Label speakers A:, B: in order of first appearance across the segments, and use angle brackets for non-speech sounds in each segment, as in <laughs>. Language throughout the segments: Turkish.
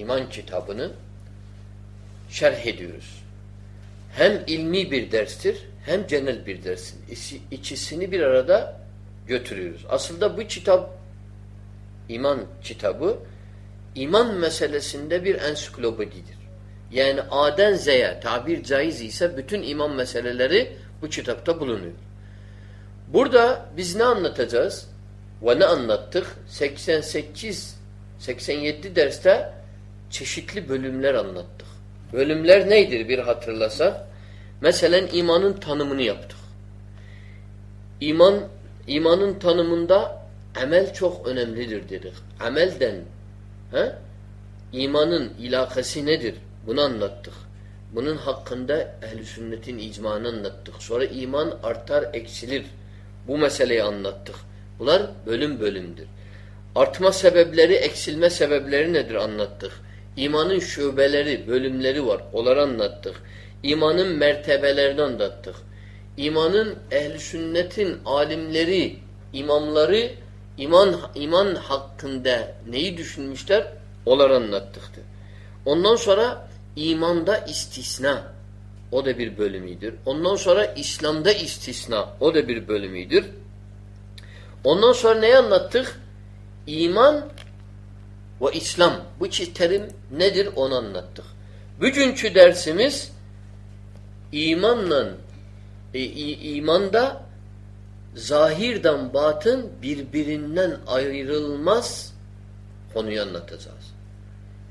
A: iman kitabını şerh ediyoruz. Hem ilmi bir derstir hem genel bir dersin. İkisini bir arada götürüyoruz. Aslında bu kitap iman kitabı iman meselesinde bir ensiklopedidir. Yani A'den Z'ye tabir caiz ise bütün iman meseleleri bu kitapta bulunuyor. Burada biz ne anlatacağız? Ve ne anlattık? 88 87 derste çeşitli bölümler anlattık. Bölümler neydir bir hatırlasak? Mesela imanın tanımını yaptık. İman imanın tanımında amel çok önemlidir dedik. Amelden he? imanın ilakası nedir? Bunu anlattık. Bunun hakkında ehl sünnetin icmanı anlattık. Sonra iman artar, eksilir. Bu meseleyi anlattık. Bunlar bölüm bölümdür. Artma sebepleri, eksilme sebepleri nedir anlattık. İmanın şubeleri, bölümleri var. Onları anlattık. İmanın mertebelerini anlattık. İmanın ehli sünnetin alimleri, imamları iman iman hakkında neyi düşünmüşler? Onları anlattıktı. Ondan sonra imanda istisna. O da bir bölümüdür. Ondan sonra İslam'da istisna. O da bir bölümüdür. Ondan sonra neyi anlattık? İman ve İslam. Bu iki terim nedir onu anlattık. Bugünkü dersimiz imanla e, imanda zahirden batın birbirinden ayrılmaz konuyu anlatacağız.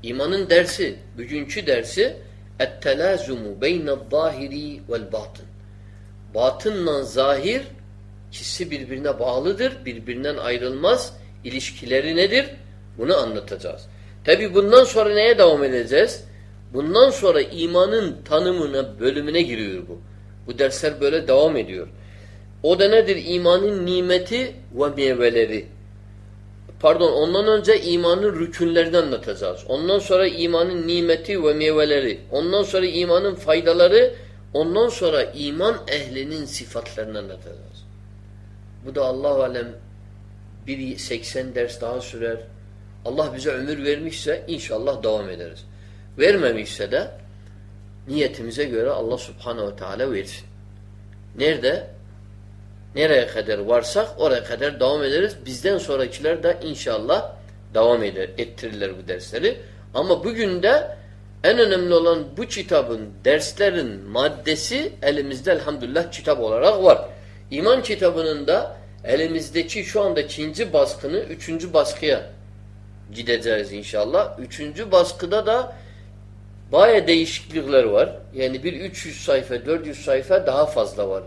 A: İmanın dersi, bugünkü dersi ettelazumu beynel zahiri vel batın. Batınla zahir ikisi birbirine bağlıdır, birbirinden ayrılmaz. İlişkileri nedir? Bunu anlatacağız. Tabi bundan sonra neye devam edeceğiz? Bundan sonra imanın tanımına, bölümüne giriyor bu. Bu dersler böyle devam ediyor. O da nedir? İmanın nimeti ve meyveleri. Pardon ondan önce imanın rükünlerini anlatacağız. Ondan sonra imanın nimeti ve meyveleri. Ondan sonra imanın faydaları. Ondan sonra iman ehlinin sıfatlarını anlatacağız. Bu da Allah alem bir 80 ders daha sürer. Allah bize ömür vermişse inşallah devam ederiz. Vermemişse de niyetimize göre Allah subhanehu ve teala versin. Nerede? Nereye kadar varsak oraya kadar devam ederiz. Bizden sonrakiler de inşallah devam eder, ettirirler bu dersleri. Ama bugün de en önemli olan bu kitabın, derslerin maddesi elimizde elhamdülillah kitap olarak var. İman kitabının da elimizdeki şu anda ikinci baskını üçüncü baskıya gideceğiz inşallah. Üçüncü baskıda da baya değişiklikler var. Yani bir 300 sayfa, 400 sayfa daha fazla var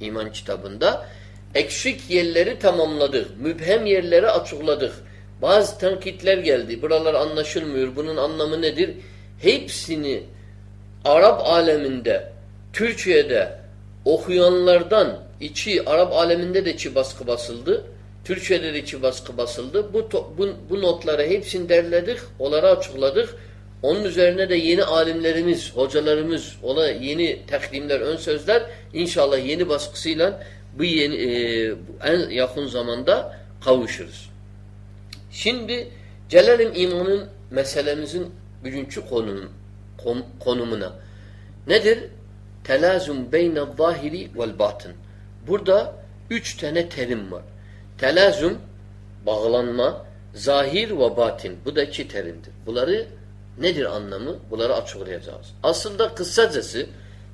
A: iman kitabında. Eksik yerleri tamamladık. Mübhem yerleri açıkladık. Bazı tenkitler geldi. Buralar anlaşılmıyor. Bunun anlamı nedir? Hepsini Arap aleminde, Türkiye'de okuyanlardan içi, Arap aleminde de içi baskı basıldı. Türkçe'de de içi baskı basıldı. Bu, bu, bu notları hepsini derledik, onları açıkladık. Onun üzerine de yeni alimlerimiz, hocalarımız, ona yeni takdimler, ön sözler inşallah yeni baskısıyla bu yeni, e, en yakın zamanda kavuşuruz. Şimdi gelelim imanın meselemizin bugünkü konum, konumuna. Nedir? Telazum beyne zahiri vel batın. Burada üç tane terim var. Telazum, bağlanma, zahir ve batin. Bu da iki terimdir. Bunları nedir anlamı? Bunları açıklayacağız. Aslında kısacası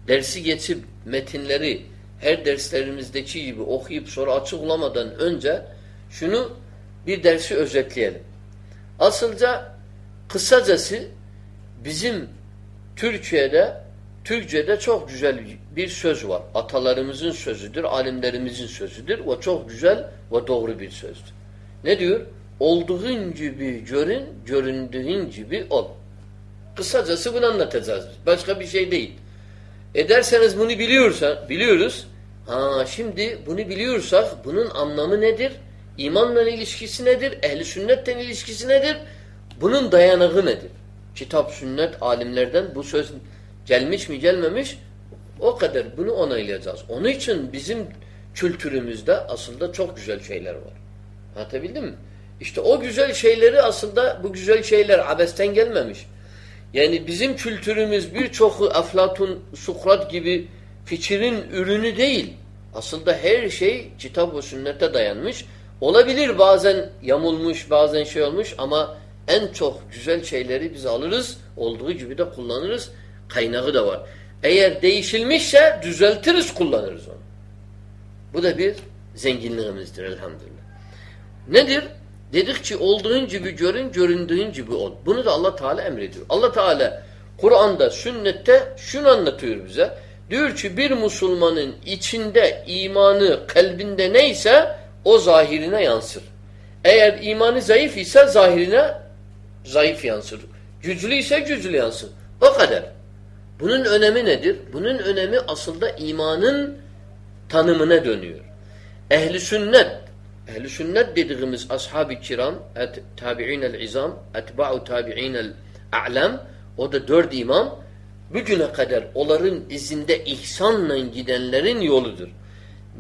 A: dersi geçip metinleri her derslerimizdeki gibi okuyup sonra açıklamadan önce şunu bir dersi özetleyelim. Asılca kısacası bizim Türkiye'de Türkçe'de çok güzel bir söz var. Atalarımızın sözüdür, alimlerimizin sözüdür ve çok güzel ve doğru bir sözdür. Ne diyor? Olduğun gibi görün, göründüğün gibi ol. Kısacası bunu anlatacağız. Başka bir şey değil. Ederseniz bunu biliyorsa, biliyoruz. Ha şimdi bunu biliyorsak bunun anlamı nedir? İmanla ilişkisi nedir? Ehli sünnetten ilişkisi nedir? Bunun dayanığı nedir? Kitap, sünnet, alimlerden bu söz gelmiş mi gelmemiş o kadar bunu onaylayacağız. Onun için bizim kültürümüzde aslında çok güzel şeyler var. Anlatabildim mi? İşte o güzel şeyleri aslında bu güzel şeyler abesten gelmemiş. Yani bizim kültürümüz birçoku Aflatun, Sukrat gibi fikrin ürünü değil. Aslında her şey kitap ve sünnete dayanmış. Olabilir bazen yamulmuş, bazen şey olmuş ama en çok güzel şeyleri biz alırız. Olduğu gibi de kullanırız. Kaynağı da var. Eğer değişilmişse düzeltiriz, kullanırız onu. Bu da bir zenginliğimizdir elhamdülillah. Nedir? Dedik ki olduğun gibi görün, göründüğün gibi ol. Bunu da Allah Teala emrediyor. Allah Teala Kur'an'da, sünnette şunu anlatıyor bize. Diyor ki bir Müslümanın içinde imanı, kalbinde neyse o zahirine yansır. Eğer imanı zayıf ise zahirine zayıf yansır. Güçlü ise güçlü yansır. O kadar. Bunun önemi nedir? Bunun önemi aslında imanın tanımına dönüyor. Ehli sünnet Ehli sünnet dediğimiz ashab-ı kiram, et, tabi'in izam, etba'u tabi'in a'lam, o da dört imam, bugüne kadar onların izinde ihsanla gidenlerin yoludur.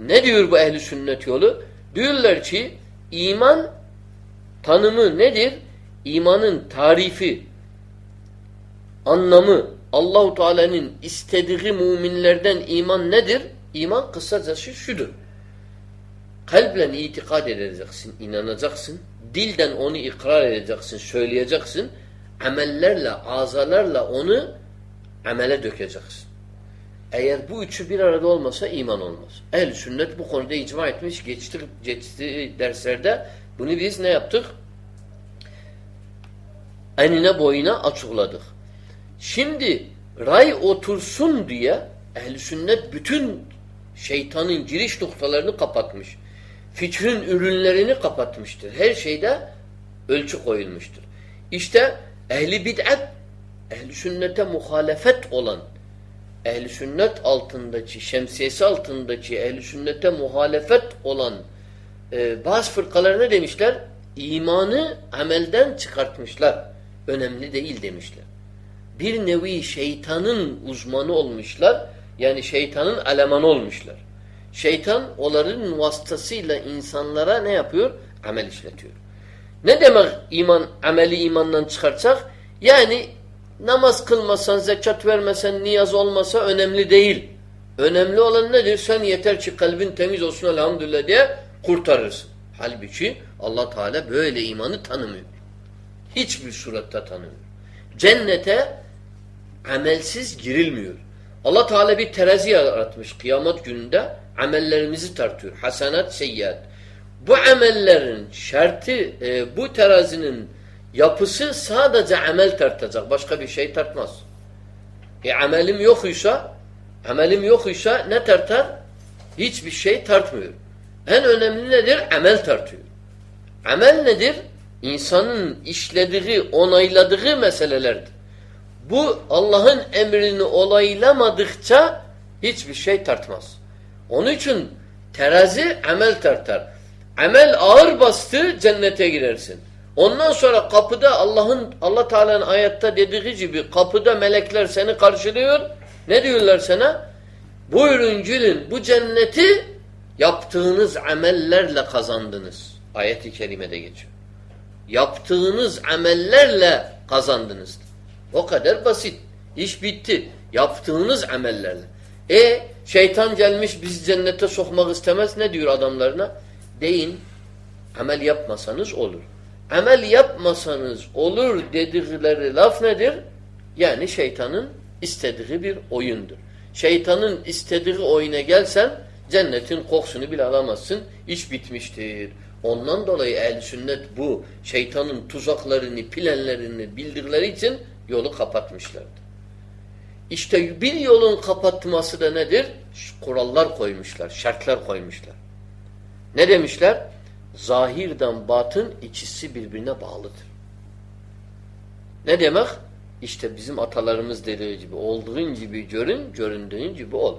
A: Ne diyor bu ehli sünnet yolu? Diyorlar ki iman tanımı nedir? İmanın tarifi, anlamı, Allahu Teala'nın istediği müminlerden iman nedir? İman kısacası şudur. Kalple itikad edeceksin, inanacaksın. Dilden onu ikrar edeceksin, söyleyeceksin. Amellerle, azalarla onu amele dökeceksin. Eğer bu üçü bir arada olmasa iman olmaz. Ehl-i sünnet bu konuda icma etmiş. Geçti, geçti derslerde bunu biz ne yaptık? Enine boyuna açıkladık. Şimdi ray otursun diye ehl-i sünnet bütün şeytanın giriş noktalarını kapatmış fikrin ürünlerini kapatmıştır. Her şeyde ölçü koyulmuştur. İşte ehli bid'at, ehli sünnete muhalefet olan, ehli sünnet altındaki, şemsiyesi altındaki ehli sünnete muhalefet olan e, bazı fırkalar ne demişler? İmanı amelden çıkartmışlar. Önemli değil demişler. Bir nevi şeytanın uzmanı olmuşlar. Yani şeytanın elemanı olmuşlar. Şeytan onların vasıtasıyla insanlara ne yapıyor? Amel işletiyor. Ne demek iman, ameli imandan çıkartsak? Yani namaz kılmasan, zekat vermesen, niyaz olmasa önemli değil. Önemli olan nedir? Sen yeter ki kalbin temiz olsun elhamdülillah diye kurtarırsın. Halbuki Allah Teala böyle imanı tanımıyor. Hiçbir surette tanımıyor. Cennete amelsiz girilmiyor. Allah Teala bir terazi yaratmış kıyamet gününde amellerimizi tartıyor. Hasanat, seyyiat. Bu amellerin şartı, e, bu terazinin yapısı sadece amel tartacak. Başka bir şey tartmaz. E amelim yokuysa amelim yokuysa ne tartar? Hiçbir şey tartmıyor. En önemli nedir? Amel tartıyor. Amel nedir? İnsanın işlediği, onayladığı meselelerdir. Bu Allah'ın emrini olaylamadıkça hiçbir şey tartmaz. Onun için terazi amel tartar. Amel ağır bastı cennete girersin. Ondan sonra kapıda Allah'ın Allah Teala'nın ayette dediği gibi kapıda melekler seni karşılıyor. Ne diyorlar sana? Buyurun gülün bu cenneti yaptığınız amellerle kazandınız. Ayet-i kerimede geçiyor. Yaptığınız amellerle kazandınız. O kadar basit. İş bitti. Yaptığınız amellerle. E şeytan gelmiş bizi cennete sokmak istemez. Ne diyor adamlarına? Deyin amel yapmasanız olur. Amel yapmasanız olur dedikleri laf nedir? Yani şeytanın istediği bir oyundur. Şeytanın istediği oyuna gelsen cennetin kokusunu bile alamazsın. İş bitmiştir. Ondan dolayı ehl sünnet bu şeytanın tuzaklarını, planlarını bildikleri için yolu kapatmışlardı. İşte bir yolun kapatması da nedir? Kurallar koymuşlar, şartlar koymuşlar. Ne demişler? Zahirden batın ikisi birbirine bağlıdır. Ne demek? İşte bizim atalarımız dediği gibi olduğun gibi görün, göründüğün gibi ol.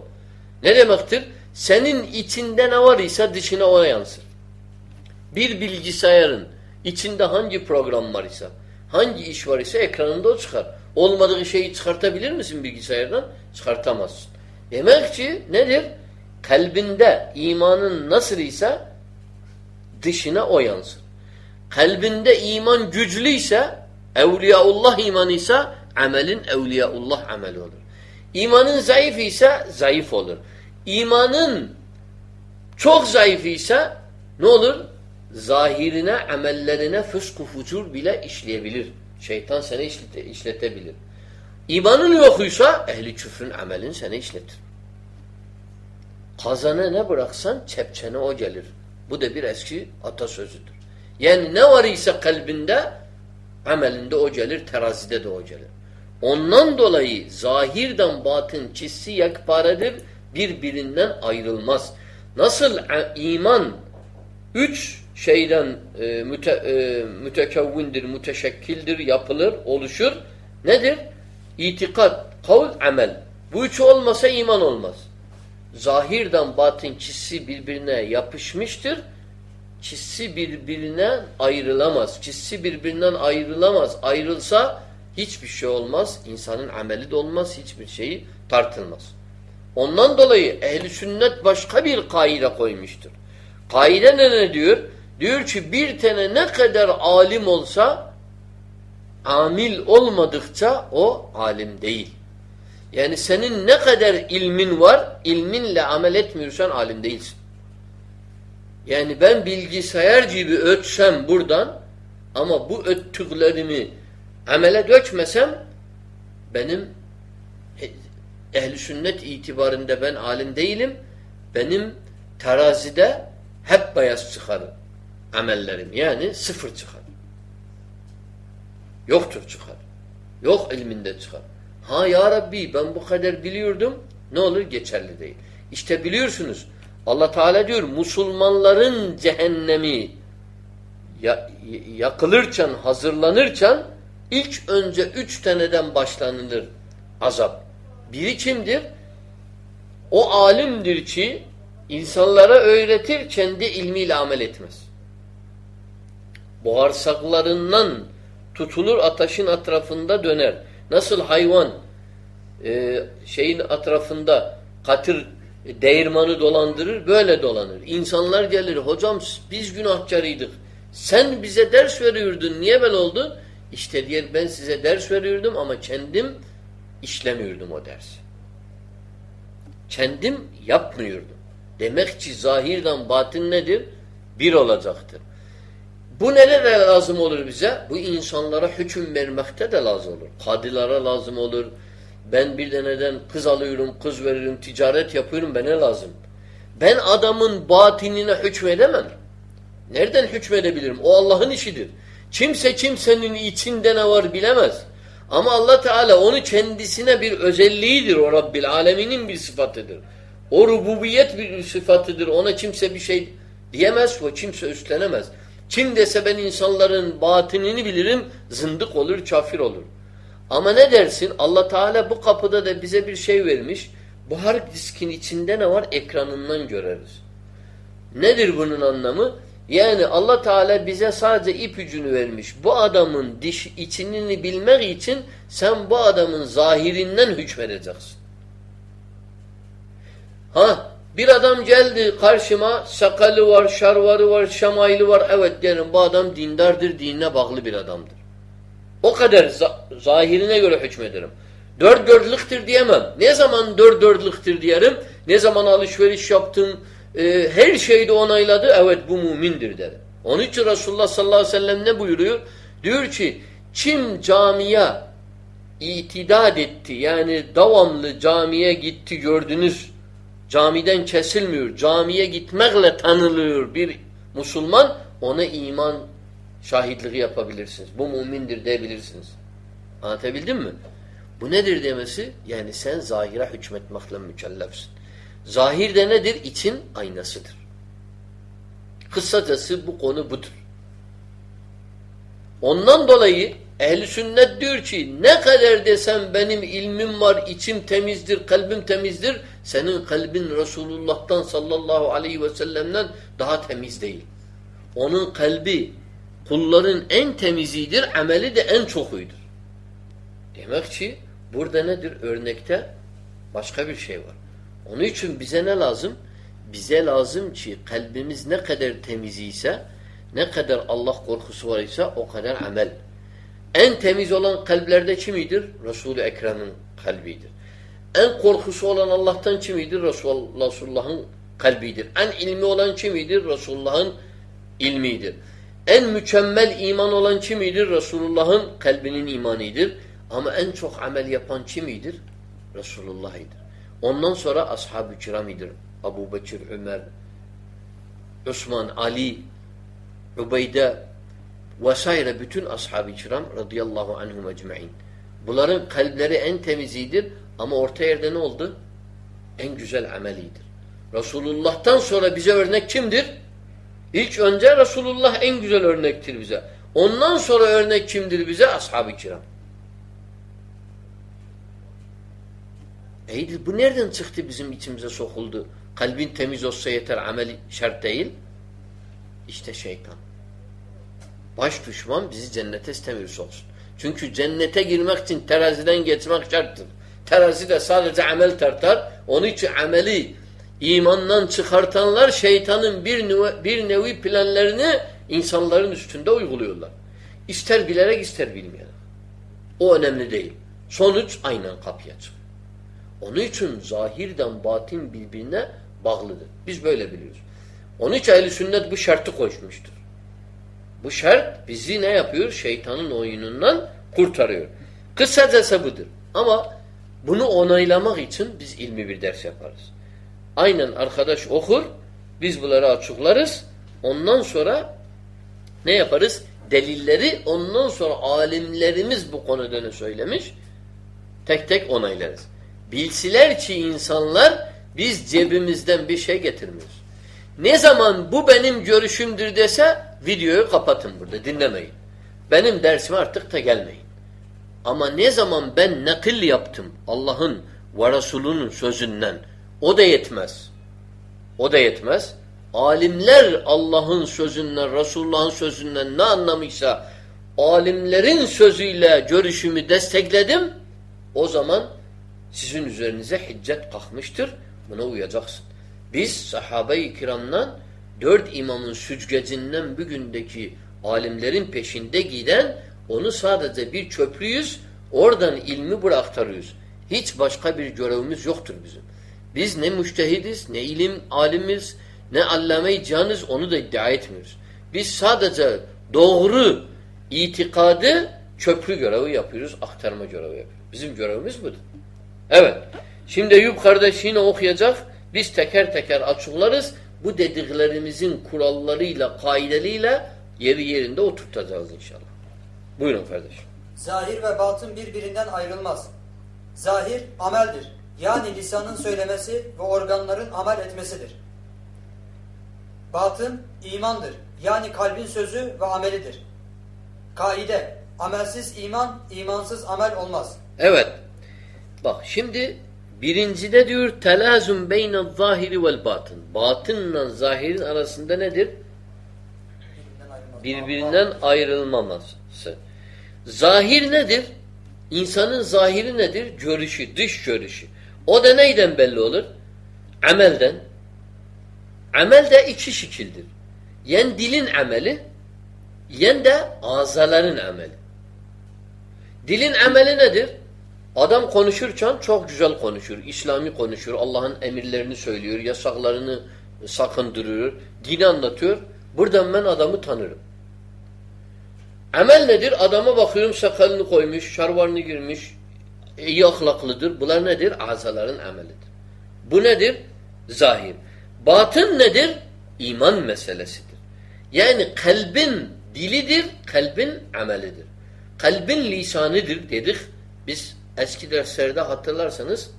A: Ne demektir? Senin içinde ne var ise dışına o yansır. Bir bilgisayarın içinde hangi program var ise, hangi iş var ise ekranında o çıkar. Olmadığı şeyi çıkartabilir misin bilgisayardan? Çıkartamazsın. Demek ki nedir? Kalbinde imanın nasıl ise dışına o yansır. Kalbinde iman güçlüyse, evliyaullah imanıysa amelin evliyaullah ameli olur. İmanın zayıf ise zayıf olur. İmanın çok zayıf ise ne olur? Zahirine, amellerine fısk fucur bile işleyebilir. Şeytan seni işlete, işletebilir. İmanın yokuysa ehli küfrün amelin seni işletir. Kazana ne bıraksan çepçene o gelir. Bu da bir eski atasözüdür. Yani ne var ise kalbinde amelinde o gelir, terazide de o gelir. Ondan dolayı zahirden batın çizsi yekparedir, birbirinden ayrılmaz. Nasıl iman üç şeyden e, müte, e, mütekevvindir, müteşekkildir, yapılır, oluşur. Nedir? İtikat, kavl, amel. Bu üçü olmasa iman olmaz. Zahirden batın çizsi birbirine yapışmıştır. Çizsi birbirine ayrılamaz. Çizsi birbirinden ayrılamaz. Ayrılsa hiçbir şey olmaz. İnsanın ameli de olmaz. Hiçbir şeyi tartılmaz. Ondan dolayı ehli sünnet başka bir kaide koymuştur. Kaide ne, ne diyor? Diyor ki bir tane ne kadar alim olsa amil olmadıkça o alim değil. Yani senin ne kadar ilmin var, ilminle amel etmiyorsan alim değilsin. Yani ben bilgisayar gibi ötsem buradan ama bu öttüklerimi amele dökmesem benim ehli sünnet itibarında ben alim değilim. Benim terazide hep beyaz çıkar amellerim. Yani sıfır çıkar. Yoktur çıkar. Yok ilminde çıkar. Ha ya Rabbi ben bu kadar biliyordum. Ne olur geçerli değil. İşte biliyorsunuz Allah Teala diyor Müslümanların cehennemi yakılırken, hazırlanırken ilk önce üç taneden başlanılır azap. Biri kimdir? O alimdir ki insanlara öğretir, kendi ilmiyle amel etmez. Buharsaklarından tutulur, ateşin etrafında döner. Nasıl hayvan e, şeyin etrafında katır değirmanı dolandırır, böyle dolanır. İnsanlar gelir, hocam biz günahkarıydık. Sen bize ders veriyordun, niye böyle oldu? İşte diğer ben size ders veriyordum ama kendim işlemiyordum o dersi. Kendim yapmıyordum. Demek ki zahirden batın nedir? Bir olacaktır. Bu nelere lazım olur bize? Bu insanlara hüküm vermekte de lazım olur. Kadilara lazım olur. Ben bir deneden kız alıyorum, kız veririm, ticaret yapıyorum, bana lazım. Ben adamın batinine hükmedemem. Nereden hükmedebilirim? O Allah'ın işidir. Kimse kimsenin içinde ne var bilemez. Ama Allah Teala onu kendisine bir özelliğidir. O Rabbil Aleminin bir sıfatıdır. O rububiyet bir sıfatıdır. Ona kimse bir şey diyemez. O kimse üstlenemez. Kim dese ben insanların batınını bilirim, zındık olur, kafir olur. Ama ne dersin? Allah Teala bu kapıda da bize bir şey vermiş. Bu hard diskin içinde ne var? Ekranından göreriz. Nedir bunun anlamı? Yani Allah Teala bize sadece ipucunu vermiş. Bu adamın diş içini bilmek için sen bu adamın zahirinden hükmedeceksin. Ha bir adam geldi karşıma sakalı var, şarvarı var, şamaylı var. Evet derim bu adam dindardır, dinine bağlı bir adamdır. O kadar zahirine göre hükmederim. Dört dörtlüktür diyemem. Ne zaman dört dörtlüktür diyerim? Ne zaman alışveriş yaptım, e, her şeyde onayladı. Evet bu mümindir dedi. Onun için Resulullah sallallahu aleyhi ve sellem ne buyuruyor? Diyor ki kim camiye itidad etti yani devamlı camiye gitti gördünüz camiden kesilmiyor camiye gitmekle tanılıyor bir Müslüman ona iman şahitliği yapabilirsiniz. Bu mümindir diyebilirsiniz. Anlatabildim mi? Bu nedir demesi? Yani sen zahire hükmetmekle mükellefsin. Zahir de nedir? İçin aynasıdır. Kısacası bu konu budur. Ondan dolayı ehli sünnet diyor ki ne kadar desem benim ilmim var, içim temizdir, kalbim temizdir. Senin kalbin Resulullah'tan sallallahu aleyhi ve sellem'den daha temiz değil. Onun kalbi kulların en temizidir, ameli de en çokuydur. Demek ki burada nedir? Örnekte başka bir şey var. Onun için bize ne lazım? Bize lazım ki kalbimiz ne kadar temiz ise Ne kadar Allah korkusu var ise o kadar amel. En temiz olan kalplerde kimidir? Resul-i Ekrem'in kalbidir. En korkusu olan Allah'tan kimidir? Resulullah'ın kalbidir. En ilmi olan kimidir? Resulullah'ın ilmidir. En mükemmel iman olan kimidir? Resulullah'ın kalbinin imanidir. Ama en çok amel yapan kimidir? Resulullah'ıdır. Ondan sonra ashab-ı kiramidir. Abu Bekir, Ömer, Osman, Ali, Ubeyde vesaire bütün ashab-ı kiram radıyallahu anhum ecmain. Bunların kalpleri en temizidir ama orta yerde ne oldu? En güzel amelidir. Resulullah'tan sonra bize örnek kimdir? İlk önce Resulullah en güzel örnektir bize. Ondan sonra örnek kimdir bize? Ashab-ı kiram. İyidir. Bu nereden çıktı bizim içimize sokuldu? Kalbin temiz olsa yeter, ameli şart değil. İşte şeytan. Baş düşman bizi cennete istemiyor olsun. Çünkü cennete girmek için teraziden geçmek şarttır. Terazi de sadece amel tartar. Onun için ameli imandan çıkartanlar şeytanın bir nevi, bir nevi planlarını insanların üstünde uyguluyorlar. İster bilerek ister bilmeyerek. O önemli değil. Sonuç aynen kapıya çıkıyor. Onun için zahirden batin birbirine bağlıdır. Biz böyle biliyoruz. Onun için ehl sünnet bu şartı koşmuştur. Bu şart bizi ne yapıyor? Şeytanın oyunundan kurtarıyor. Kısacası budur. Ama bunu onaylamak için biz ilmi bir ders yaparız. Aynen arkadaş okur, biz bunları açıklarız. Ondan sonra ne yaparız? Delilleri ondan sonra alimlerimiz bu konuda ne söylemiş? Tek tek onaylarız. Bilsiler ki insanlar biz cebimizden bir şey getirmiyoruz. Ne zaman bu benim görüşümdür dese videoyu kapatın burada dinlemeyin. Benim dersime artık da gelmeyin. Ama ne zaman ben nakil yaptım Allah'ın ve Resulünün sözünden o da yetmez. O da yetmez. Alimler Allah'ın sözünden, Resulullah'ın sözünden ne anlamışsa alimlerin sözüyle görüşümü destekledim. O zaman sizin üzerinize hicret kalkmıştır. Buna uyacaksın. Biz sahabe-i kiramdan dört imamın süzgecinden bugündeki alimlerin peşinde giden onu sadece bir köprüyüz. Oradan ilmi bıraktarıyoruz. Hiç başka bir görevimiz yoktur bizim. Biz ne müştehidiz, ne ilim alimiz, ne allame-i onu da iddia etmiyoruz. Biz sadece doğru itikadı köprü görevi yapıyoruz, aktarma görevi yapıyoruz. Bizim görevimiz budur. Evet. Şimdi Eyüp kardeş yine okuyacak. Biz teker teker açıklarız. Bu dediklerimizin kurallarıyla, kaideleriyle yeri yerinde oturtacağız inşallah. Buyurun kardeşim.
B: Zahir ve batın birbirinden ayrılmaz. Zahir ameldir. Yani lisanın söylemesi ve organların amel etmesidir. Batın imandır. Yani kalbin sözü ve amelidir. Kaide, amelsiz iman, imansız amel olmaz.
A: Evet. Bak şimdi birincide diyor telazum beyne zahiri vel batın. Batınla zahirin arasında nedir? Birbirinden ayrılmaması. Zahir nedir? İnsanın zahiri nedir? Görüşü, dış görüşü. O da neyden belli olur? Amelden. Amel de iki şekildir. Yen dilin ameli, yen de azaların ameli. Dilin ameli nedir? Adam konuşurken çok güzel konuşur. İslami konuşur. Allah'ın emirlerini söylüyor. Yasaklarını sakındırıyor. Dini anlatıyor. Buradan ben adamı tanırım. Amel nedir? Adama bakıyorum sakalını koymuş, şarvarını girmiş, iyi ahlaklıdır. Bunlar nedir? Azaların amelidir. Bu nedir? Zahir. Batın nedir? İman meselesidir. Yani kalbin dilidir, kalbin amelidir. Kalbin lisanıdır dedik. Biz eski derslerde hatırlarsanız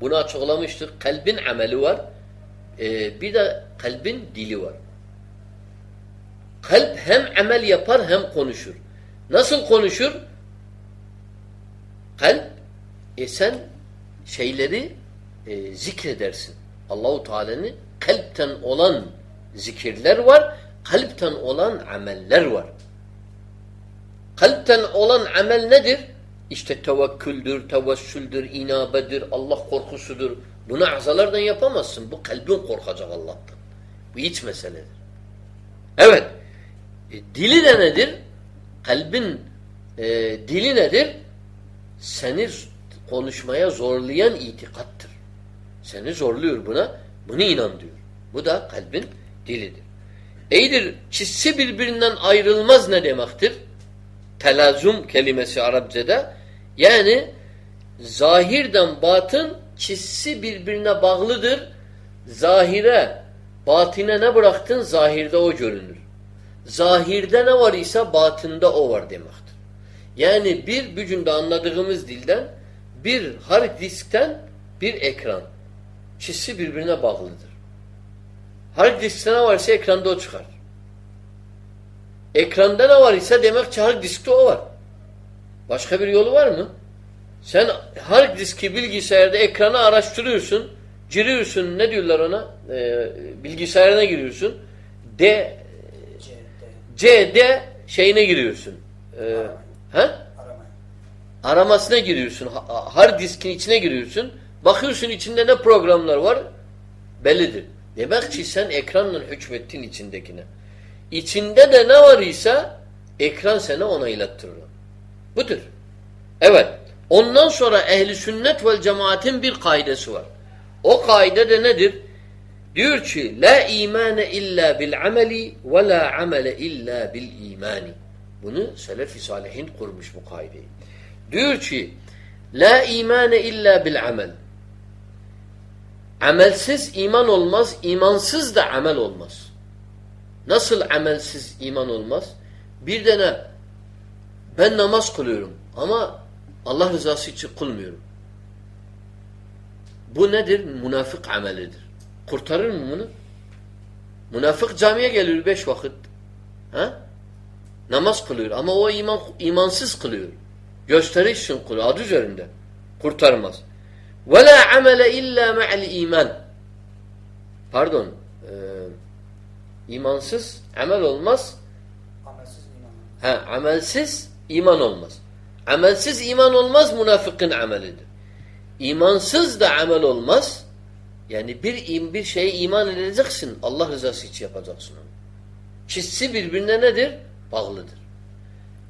A: bunu açıklamıştık. Kalbin ameli var. Ee, bir de kalbin dili var. Kalp hem amel yapar hem konuşur. Nasıl konuşur? Kalp e sen şeyleri e, zikredersin. Allahu Teala'nın kalpten olan zikirler var, kalpten olan ameller var. Kalpten olan amel nedir? İşte tevekküldür, tevessüldür, inabedir, Allah korkusudur. Bunu azalardan yapamazsın. Bu kalbin korkacak Allah'tan. Bu iç meseledir. Evet. E, dili de nedir? Kalbin e, dili nedir? Seni konuşmaya zorlayan itikattır. Seni zorluyor buna. Bunu inan diyor. Bu da kalbin dilidir. İyidir. Çizsi birbirinden ayrılmaz ne demektir? Telazum kelimesi Arapçada. Yani zahirden batın çizsi birbirine bağlıdır. Zahire, batine ne bıraktın? Zahirde o görünür. Zahirde ne var ise batında o var demektir. Yani bir bücünde anladığımız dilden bir hard diskten bir ekran. Çizsi birbirine bağlıdır. Hard diskte ne varsa ekranda o çıkar. Ekranda ne var ise demek ki hard diskte o var. Başka bir yolu var mı? Sen hard diski bilgisayarda ekranı araştırıyorsun. Giriyorsun ne diyorlar ona? Ee, bilgisayarına giriyorsun. D C, D şeyine giriyorsun. Ee, he? Aramasına giriyorsun. Hard diskin içine giriyorsun. Bakıyorsun içinde ne programlar var? Bellidir. Demek ki sen ekranla hükmettin içindekine. İçinde de ne var ise ekran sana onaylattırır. Budur. Evet. Ondan sonra ehli sünnet vel cemaatin bir kaidesi var. O kaide de nedir? Diyor ki la imane illa bil ameli ve la amele illa bil imani. Bunu selef-i salihin kurmuş bu kaideyi. Diyor ki la imane illa bil amel. Amelsiz iman olmaz, imansız da amel olmaz. Nasıl amelsiz iman olmaz? Bir tane ben namaz kılıyorum ama Allah rızası için kılmıyorum. Bu nedir? Münafık amelidir. Kurtarır mı bunu? Münafık camiye geliyor beş vakit. Ha? Namaz kılıyor ama o iman imansız kılıyor. Gösteriş için kılıyor. Adı üzerinde. Kurtarmaz. وَلَا عَمَلَ اِلَّا مَعَ iman. Pardon. E, imansız amel olmaz.
B: Amelsiz iman.
A: Ha, amelsiz iman olmaz. Amelsiz iman olmaz münafıkın amelidir. İmansız da amel olmaz. Yani bir bir şeye iman edeceksin. Allah rızası için yapacaksın onu. Çizsi birbirine nedir? Bağlıdır.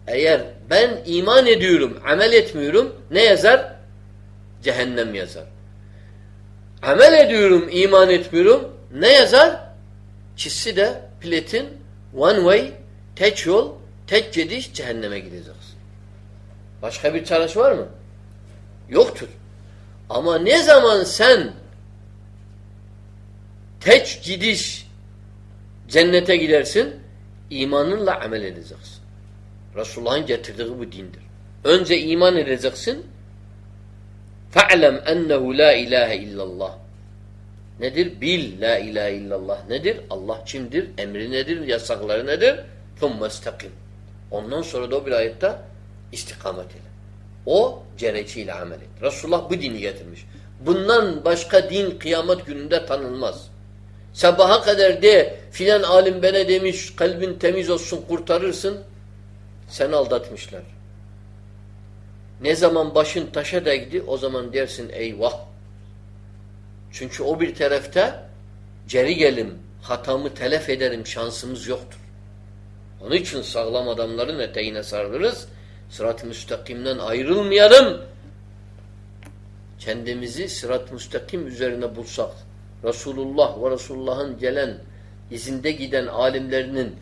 A: Eğer ben iman ediyorum, amel etmiyorum ne yazar? Cehennem yazar. Amel ediyorum, iman etmiyorum ne yazar? Çizsi de platin one way, tek yol, tek gidiş cehenneme gideceksin. Başka bir çaresi var mı? Yoktur. Ama ne zaman sen tek gidiş cennete gidersin, imanınla amel edeceksin. Resulullah'ın getirdiği bu dindir. Önce iman edeceksin. فَعْلَمْ اَنَّهُ la ilahe illallah. Nedir? Bil la ilahe illallah. Nedir? Allah kimdir? Emri nedir? Yasakları nedir? ثُمَّ اسْتَقِمْ Ondan sonra da o bir ayette istikamet ile. O gereğiyle amel et. Resulullah bu dini getirmiş. Bundan başka din kıyamet gününde tanınmaz. Sabaha kadar de filan alim bana demiş kalbin temiz olsun kurtarırsın. Sen aldatmışlar. Ne zaman başın taşa değdi o zaman dersin eyvah. Çünkü o bir tarafta geri gelim, hatamı telef ederim şansımız yoktur. Onun için sağlam adamların eteğine sarılırız. Sırat-ı müstakimden ayrılmayalım. Kendimizi sırat-ı müstakim üzerine bulsak, Resulullah ve Resulullah'ın gelen, izinde giden alimlerinin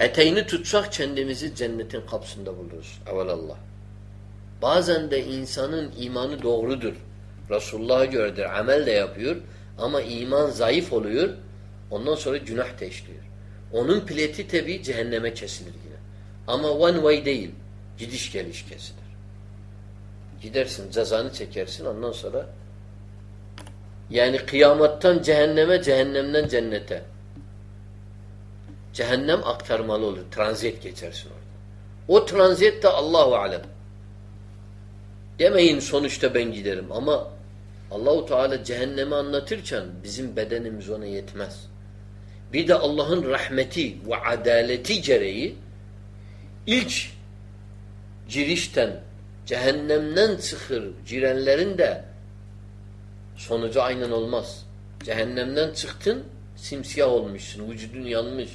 A: eteğini tutsak kendimizi cennetin kapısında buluruz. Evelallah. Bazen de insanın imanı doğrudur. Resulullah'a göredir. Amel de yapıyor ama iman zayıf oluyor. Ondan sonra günah teşliyor. Onun pleti tabi cehenneme kesilir yine. Ama one way değil. Gidiş geliş kesilir. Gidersin cezanı çekersin ondan sonra yani kıyamattan cehenneme, cehennemden cennete. Cehennem aktarmalı olur. Transit geçersin orada. O transit de Allahu alem. Demeyin sonuçta ben giderim ama Allahu Teala cehennemi anlatırken bizim bedenimiz ona yetmez. Bir de Allah'ın rahmeti ve adaleti gereği ilk girişten cehennemden çıkır girenlerin de sonucu aynen olmaz. Cehennemden çıktın simsiyah olmuşsun. Vücudun yanmış.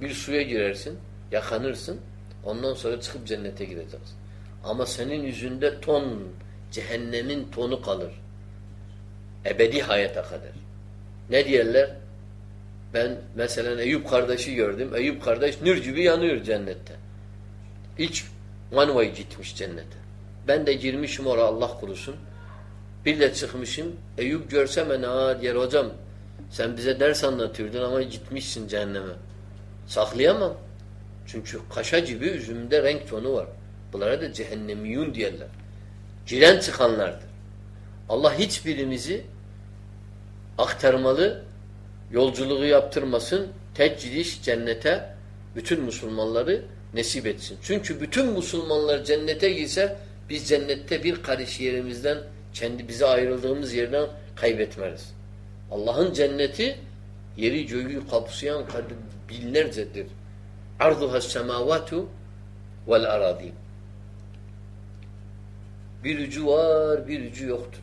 A: Bir suya girersin. Yakanırsın. Ondan sonra çıkıp cennete gireceksin. Ama senin yüzünde ton, cehennemin tonu kalır. Ebedi hayata kadar. Ne diyorlar? Ben mesela Eyüp kardeşi gördüm. Eyüp kardeş nür gibi yanıyor cennette. Hiç one way gitmiş cennete. Ben de girmişim oraya Allah kurusun. Bir de çıkmışım. Eyüp görse beni ha hocam sen bize ders anlatıyordun ama gitmişsin cehenneme. Saklayamam. Çünkü kaşa gibi üzümde renk tonu var. Bunlara da cehennemiyun diyorlar. Giren çıkanlardır. Allah hiçbirimizi aktarmalı yolculuğu yaptırmasın. Tek cennete bütün Müslümanları nesip etsin. Çünkü bütün Müslümanlar cennete girse biz cennette bir karış yerimizden kendi bize ayrıldığımız yerden kaybetmeriz. Allah'ın cenneti yeri göğü kapsayan binlercedir. Arduha semavatu vel aradin. Bir ucu var, bir ucu yoktur.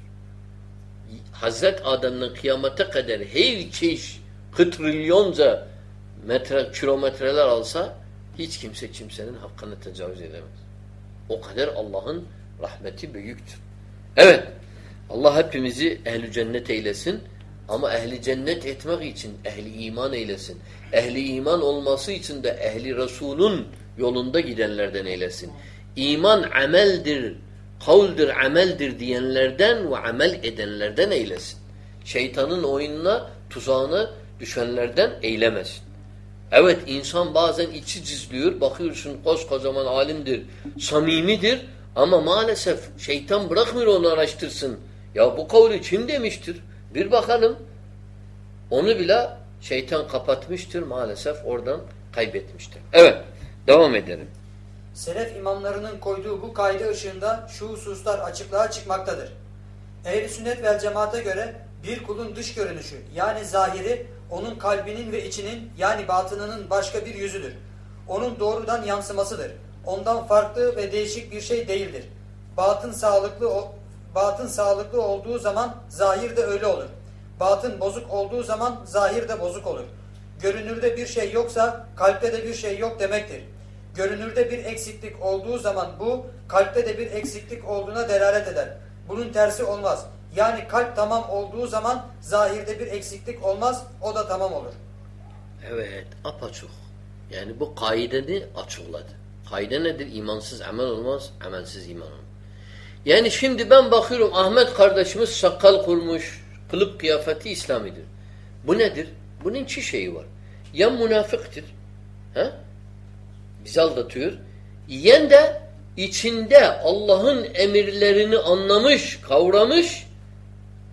A: Hazret Adem'den kıyamete kadar her kişi kıtrilyonca metre, kilometreler alsa hiç kimse kimsenin hakkını tecavüz edemez. O kadar Allah'ın rahmeti büyüktür. Evet. Allah hepimizi ehli cennet eylesin. Ama ehli cennet etmek için ehli iman eylesin. Ehli iman olması için de ehli Resul'un yolunda gidenlerden eylesin. İman ameldir, kavldir, ameldir diyenlerden ve amel edenlerden eylesin. Şeytanın oyununa, tuzağına düşenlerden eylemesin. Evet insan bazen içi cizliyor. Bakıyorsun koskocaman alimdir, samimidir. Ama maalesef şeytan bırakmıyor onu araştırsın. Ya bu kavli kim demiştir? Bir bakalım. Onu bile şeytan kapatmıştır maalesef oradan kaybetmiştir. Evet. Devam edelim.
B: Selef imamlarının koyduğu bu kaydı ışığında şu hususlar açıklığa çıkmaktadır. Ehl-i sünnet vel cemaate göre bir kulun dış görünüşü yani zahiri onun kalbinin ve içinin yani batınının başka bir yüzüdür. Onun doğrudan yansımasıdır. Ondan farklı ve değişik bir şey değildir. Batın sağlıklı batın sağlıklı olduğu zaman zahir de öyle olur. Batın bozuk olduğu zaman zahir de bozuk olur. Görünürde bir şey yoksa kalpte de bir şey yok demektir. Görünürde bir eksiklik olduğu zaman bu kalpte de bir eksiklik olduğuna delalet eder. Bunun tersi olmaz. Yani kalp tamam olduğu zaman zahirde bir eksiklik olmaz, o da tamam olur.
A: Evet, apaçuk. Yani bu kaideni açıkladı. Kaide nedir? İmansız amel olmaz, amelsiz iman olmaz. Yani şimdi ben bakıyorum Ahmet kardeşimiz sakal kurmuş, kılıp kıyafeti İslamidir. Bu nedir? Bunun iki şeyi var. Ya münafıktır. He? Bizi aldatıyor. Yiyen de içinde Allah'ın emirlerini anlamış, kavramış,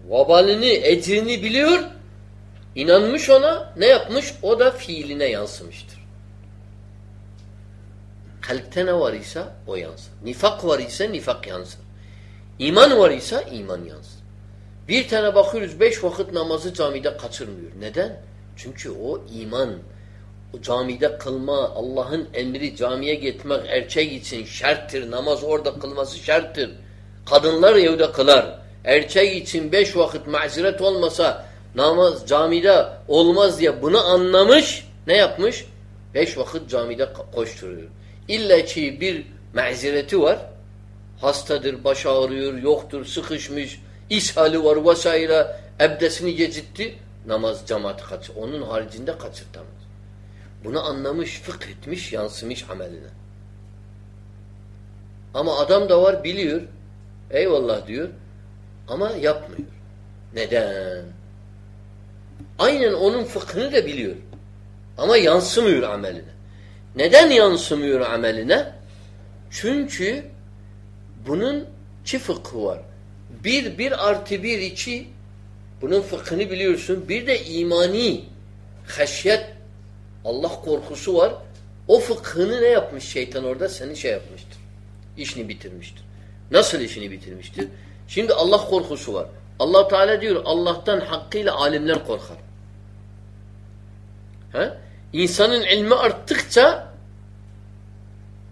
A: vabalini, ecrini biliyor, inanmış ona, ne yapmış? O da fiiline yansımıştır. Kalpte ne var ise o yansır. Nifak var ise nifak yansır. İman var ise iman yansır. Bir tane bakıyoruz beş vakit namazı camide kaçırmıyor. Neden? Çünkü o iman. Camide kılma, Allah'ın emri camiye gitmek erkek için şarttır. Namaz orada kılması şarttır. Kadınlar evde kılar. Erkek için beş vakit mazeret olmasa namaz camide olmaz diye bunu anlamış. Ne yapmış? Beş vakit camide koşturuyor. İlla ki bir mazereti var. Hastadır, baş ağrıyor, yoktur, sıkışmış, ishali var vesaire. Ebdesini gecitti. Namaz cemaati kaçır. Onun haricinde kaçırtamaz. Bunu anlamış, fıkh yansımış ameline. Ama adam da var biliyor. Eyvallah diyor. Ama yapmıyor. Neden? Aynen onun fıkhını da biliyor. Ama yansımıyor ameline. Neden yansımıyor ameline? Çünkü bunun iki fıkhı var. Bir, bir artı bir, iki bunun fıkhını biliyorsun. Bir de imani haşyet Allah korkusu var. O fıkhını ne yapmış şeytan orada? Seni şey yapmıştır. İşini bitirmiştir. Nasıl işini bitirmiştir? Şimdi Allah korkusu var. Allah Teala diyor Allah'tan hakkıyla alimler korkar. He? İnsanın ilmi arttıkça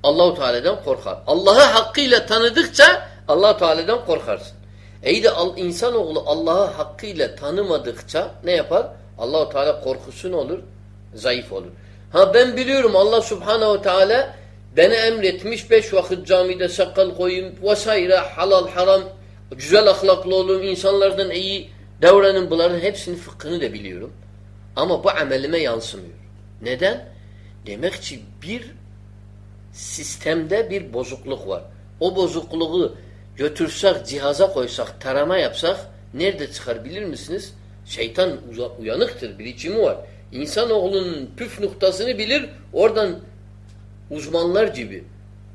A: Allahu Teala'dan korkar. Allah'ı hakkıyla tanıdıkça Allah Teala'dan korkarsın. İyi de insanoğlu Allah'ı hakkıyla tanımadıkça ne yapar? Allahu Teala korkusu ne olur? Zayıf olur. Ha ben biliyorum Allah subhanehu ve teala beni emretmiş beş vakit camide sakal koyayım vesaire halal haram güzel ahlaklı olun insanlardan iyi davranın bunların hepsinin fıkhını da biliyorum. Ama bu amelime yansımıyor. Neden? Demek ki bir sistemde bir bozukluk var. O bozukluğu götürsek, cihaza koysak, tarama yapsak nerede çıkar bilir misiniz? Şeytan uyanıktır, bir içimi var. İnsanoğlunun püf noktasını bilir, oradan uzmanlar gibi.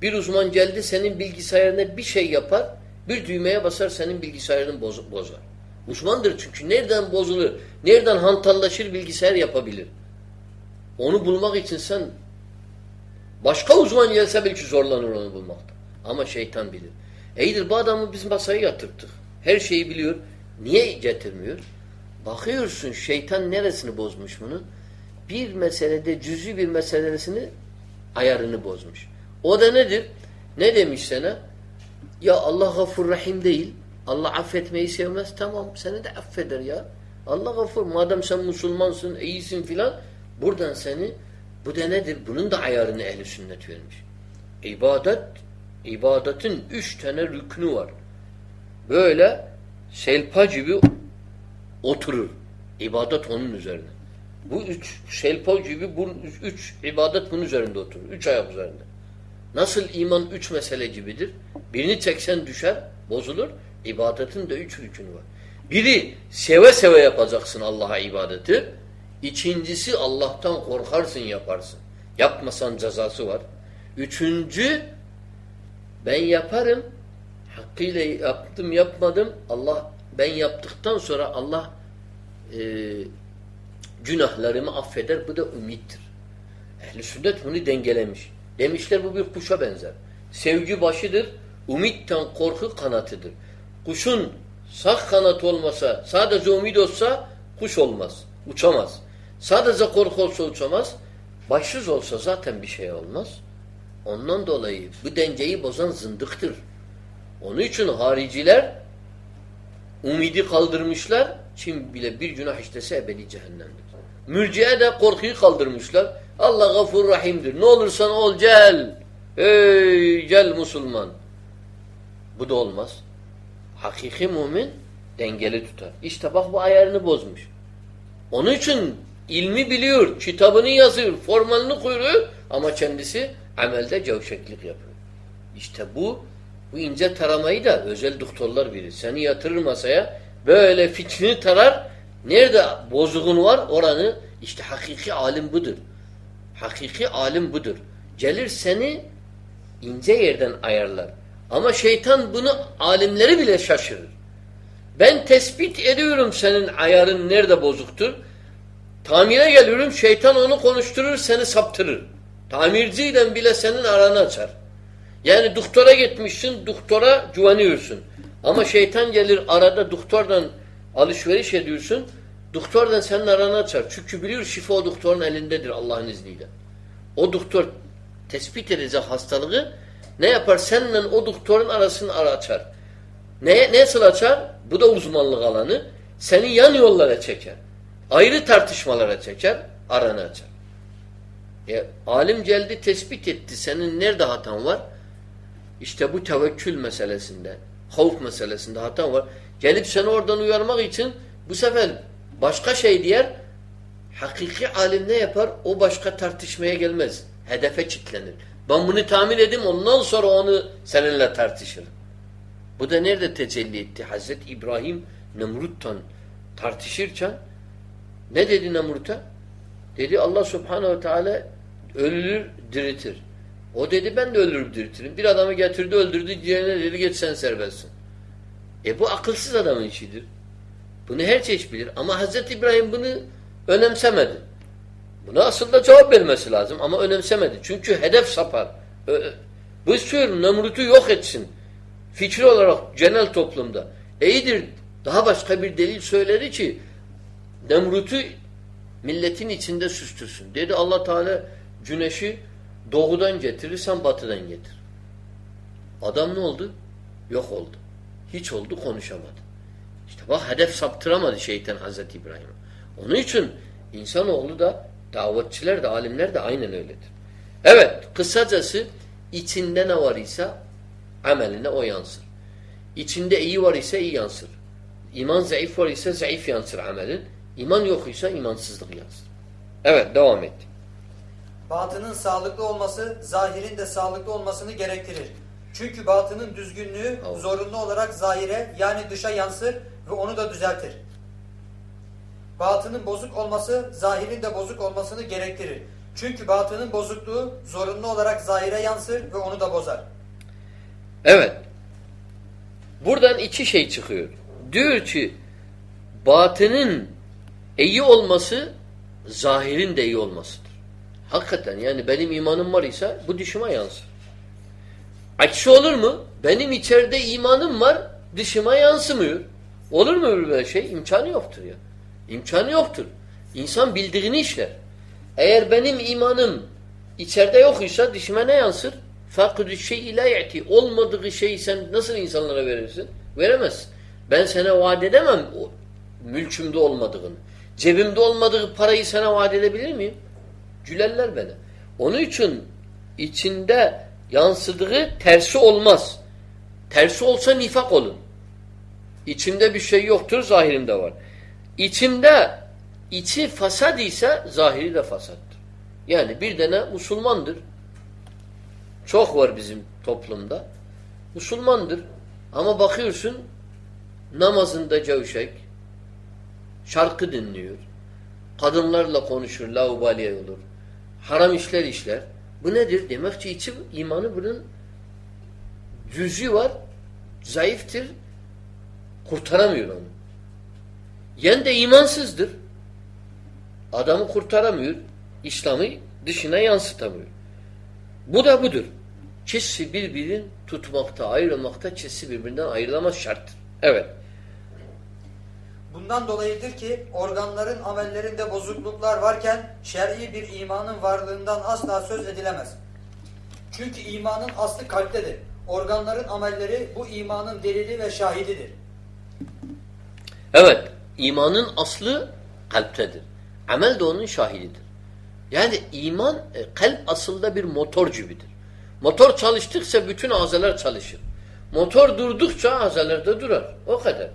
A: Bir uzman geldi senin bilgisayarına bir şey yapar, bir düğmeye basar senin bilgisayarını boz bozar. Uzmandır çünkü nereden bozulur, nereden hantallaşır bilgisayar yapabilir. Onu bulmak için sen başka uzman gelse belki zorlanır onu bulmakta. Ama şeytan bilir. İyidir bu adamı biz masaya yatırttık. Her şeyi biliyor. Niye getirmiyor? Bakıyorsun şeytan neresini bozmuş bunu? Bir meselede cüz'i bir meselesini ayarını bozmuş. O da nedir? Ne demiş sana? Ya Allah gafur rahim değil. Allah affetmeyi sevmez. Tamam seni de affeder ya. Allah gafur. Madem sen Müslümansın, iyisin filan. Buradan seni bu da nedir? Bunun da ayarını ehli sünnet vermiş. İbadet ibadetin üç tane rüknü var. Böyle selpa gibi oturur. İbadet onun üzerine. Bu üç selpa gibi bu üç ibadet bunun üzerinde oturur. Üç ayak üzerinde. Nasıl iman üç mesele gibidir? Birini çeksen düşer, bozulur. İbadetin de üç rükünü var. Biri seve seve yapacaksın Allah'a ibadeti. İkincisi Allah'tan korkarsın yaparsın. Yapmasan cezası var. Üçüncü ben yaparım. Hakkıyla yaptım yapmadım. Allah ben yaptıktan sonra Allah e, günahlarımı affeder. Bu da ümittir. Ehl-i sünnet bunu dengelemiş. Demişler bu bir kuşa benzer. Sevgi başıdır. Umitten korku kanatıdır. Kuşun sağ kanat olmasa, sadece umid olsa kuş olmaz. Uçamaz. Sadece korku olsa uçamaz. Başsız olsa zaten bir şey olmaz. Ondan dolayı bu dengeyi bozan zındıktır. Onun için hariciler umidi kaldırmışlar. Kim bile bir günah işlese ebedi cehennemdir. Mürciye de korkuyu kaldırmışlar. Allah gafur rahimdir. Ne olursan ol gel. Ey gel Müslüman. Bu da olmaz. Hakiki mümin dengeli tutar. İşte bak bu ayarını bozmuş. Onun için ilmi biliyor, kitabını yazıyor, formalını koyuyor ama kendisi amelde cevşeklik yapıyor. İşte bu bu ince taramayı da özel doktorlar bilir. Seni yatırır masaya böyle fikrini tarar. Nerede bozuğun var oranı işte hakiki alim budur. Hakiki alim budur. Gelir seni ince yerden ayarlar. Ama şeytan bunu alimleri bile şaşırır. Ben tespit ediyorum senin ayarın nerede bozuktur. Tamire geliyorum şeytan onu konuşturur seni saptırır. Tamirciyle bile senin aranı açar. Yani doktora gitmişsin, doktora güveniyorsun. Ama şeytan gelir arada doktordan alışveriş ediyorsun. Doktordan senin aranı açar. Çünkü biliyor şifa o doktorun elindedir Allah'ın izniyle. O doktor tespit edecek hastalığı ne yapar? Seninle o doktorun arasını ara açar. Ne, nasıl açar? Bu da uzmanlık alanı. Seni yan yollara çeker. Ayrı tartışmalara çeker. Aranı açar. E, alim geldi tespit etti. Senin nerede hatan var? İşte bu tevekkül meselesinde, havf meselesinde hatan var. Gelip seni oradan uyarmak için bu sefer başka şey diyer. Hakiki alim ne yapar? O başka tartışmaya gelmez. Hedefe kitlenir. Ben bunu tahmin edeyim ondan sonra onu seninle tartışırım. Bu da nerede tecelli etti? Hazreti İbrahim Nemrut'tan tartışırken ne dedi Nemrut'a? Dedi Allah subhanehu ve teala ölür diritir. O dedi ben de öldürüp diritirim. Bir adamı getirdi öldürdü diğerine dedi geç sen serbestsin. E bu akılsız adamın işidir. Bunu her çeşit bilir. Ama Hazreti İbrahim bunu önemsemedi. Buna aslında cevap vermesi lazım ama önemsemedi. Çünkü hedef sapar. Bu istiyor Nemrut'u yok etsin. Fikri olarak genel toplumda. İyidir. Daha başka bir delil söyleri ki Nemrut'u milletin içinde süstürsün. Dedi Allah Teala güneşi doğudan getirir, sen batıdan getir. Adam ne oldu? Yok oldu. Hiç oldu, konuşamadı. İşte bak hedef saptıramadı şeytan Hazreti İbrahim'e. Onun için insanoğlu da Davetçiler de alimler de aynen öyledir. Evet kısacası içinde ne var ise ameline o yansır. İçinde iyi var ise iyi yansır. İman zayıf var ise zayıf yansır amelin. İman yok ise imansızlık yansır. Evet devam et.
B: Batının sağlıklı olması zahirin de sağlıklı olmasını gerektirir. Çünkü batının düzgünlüğü
A: Allah.
B: zorunlu olarak zahire yani dışa yansır ve onu da düzeltir. Batının bozuk olması zahirin de bozuk olmasını gerektirir. Çünkü batının bozukluğu zorunlu olarak zahire yansır ve onu da bozar.
A: Evet. Buradan iki şey çıkıyor. Diyor ki batının iyi olması zahirin de iyi olmasıdır. Hakikaten yani benim imanım var ise bu dışıma yansır. Aksi olur mu? Benim içeride imanım var dışıma yansımıyor. Olur mu böyle şey? İmkanı yoktur ya. İmkanı yoktur. İnsan bildiğini işler. Eğer benim imanım içeride yok ise dışıma ne yansır? Fakudü şey ila ya'ti. Olmadığı şeyi sen nasıl insanlara verirsin? Veremezsin. Ben sana vaat edemem mülkümde olmadığını. Cebimde olmadığı parayı sana vaat edebilir miyim? Gülerler beni. Onun için içinde yansıdığı tersi olmaz. Tersi olsa nifak olur. İçimde bir şey yoktur, zahirimde var. İçimde içi fasad ise zahiri de fasattır. Yani bir tane Müslümandır. Çok var bizim toplumda. Müslümandır. Ama bakıyorsun namazında cevşek, şarkı dinliyor, kadınlarla konuşur, laubaliye olur, haram işler işler. Bu nedir? Demek ki içi imanı bunun cüzü var, zayıftır, kurtaramıyor onu. Yen de imansızdır. Adamı kurtaramıyor, İslam'ı dışına yansıtamıyor. Bu da budur. Çizsi birbirini tutmakta, ayrılmakta çizsi birbirinden ayrılamaz şarttır. Evet.
B: Bundan dolayıdır ki organların amellerinde bozukluklar varken şer'i bir imanın varlığından asla söz edilemez. Çünkü imanın aslı kalptedir. Organların amelleri bu imanın delili ve şahididir.
A: Evet. imanın aslı kalptedir. Amel de onun şahididir. Yani iman, e, kalp aslında bir motor gibidir. Motor çalıştıkça bütün azalar çalışır. Motor durdukça azalar da durar. O kadar.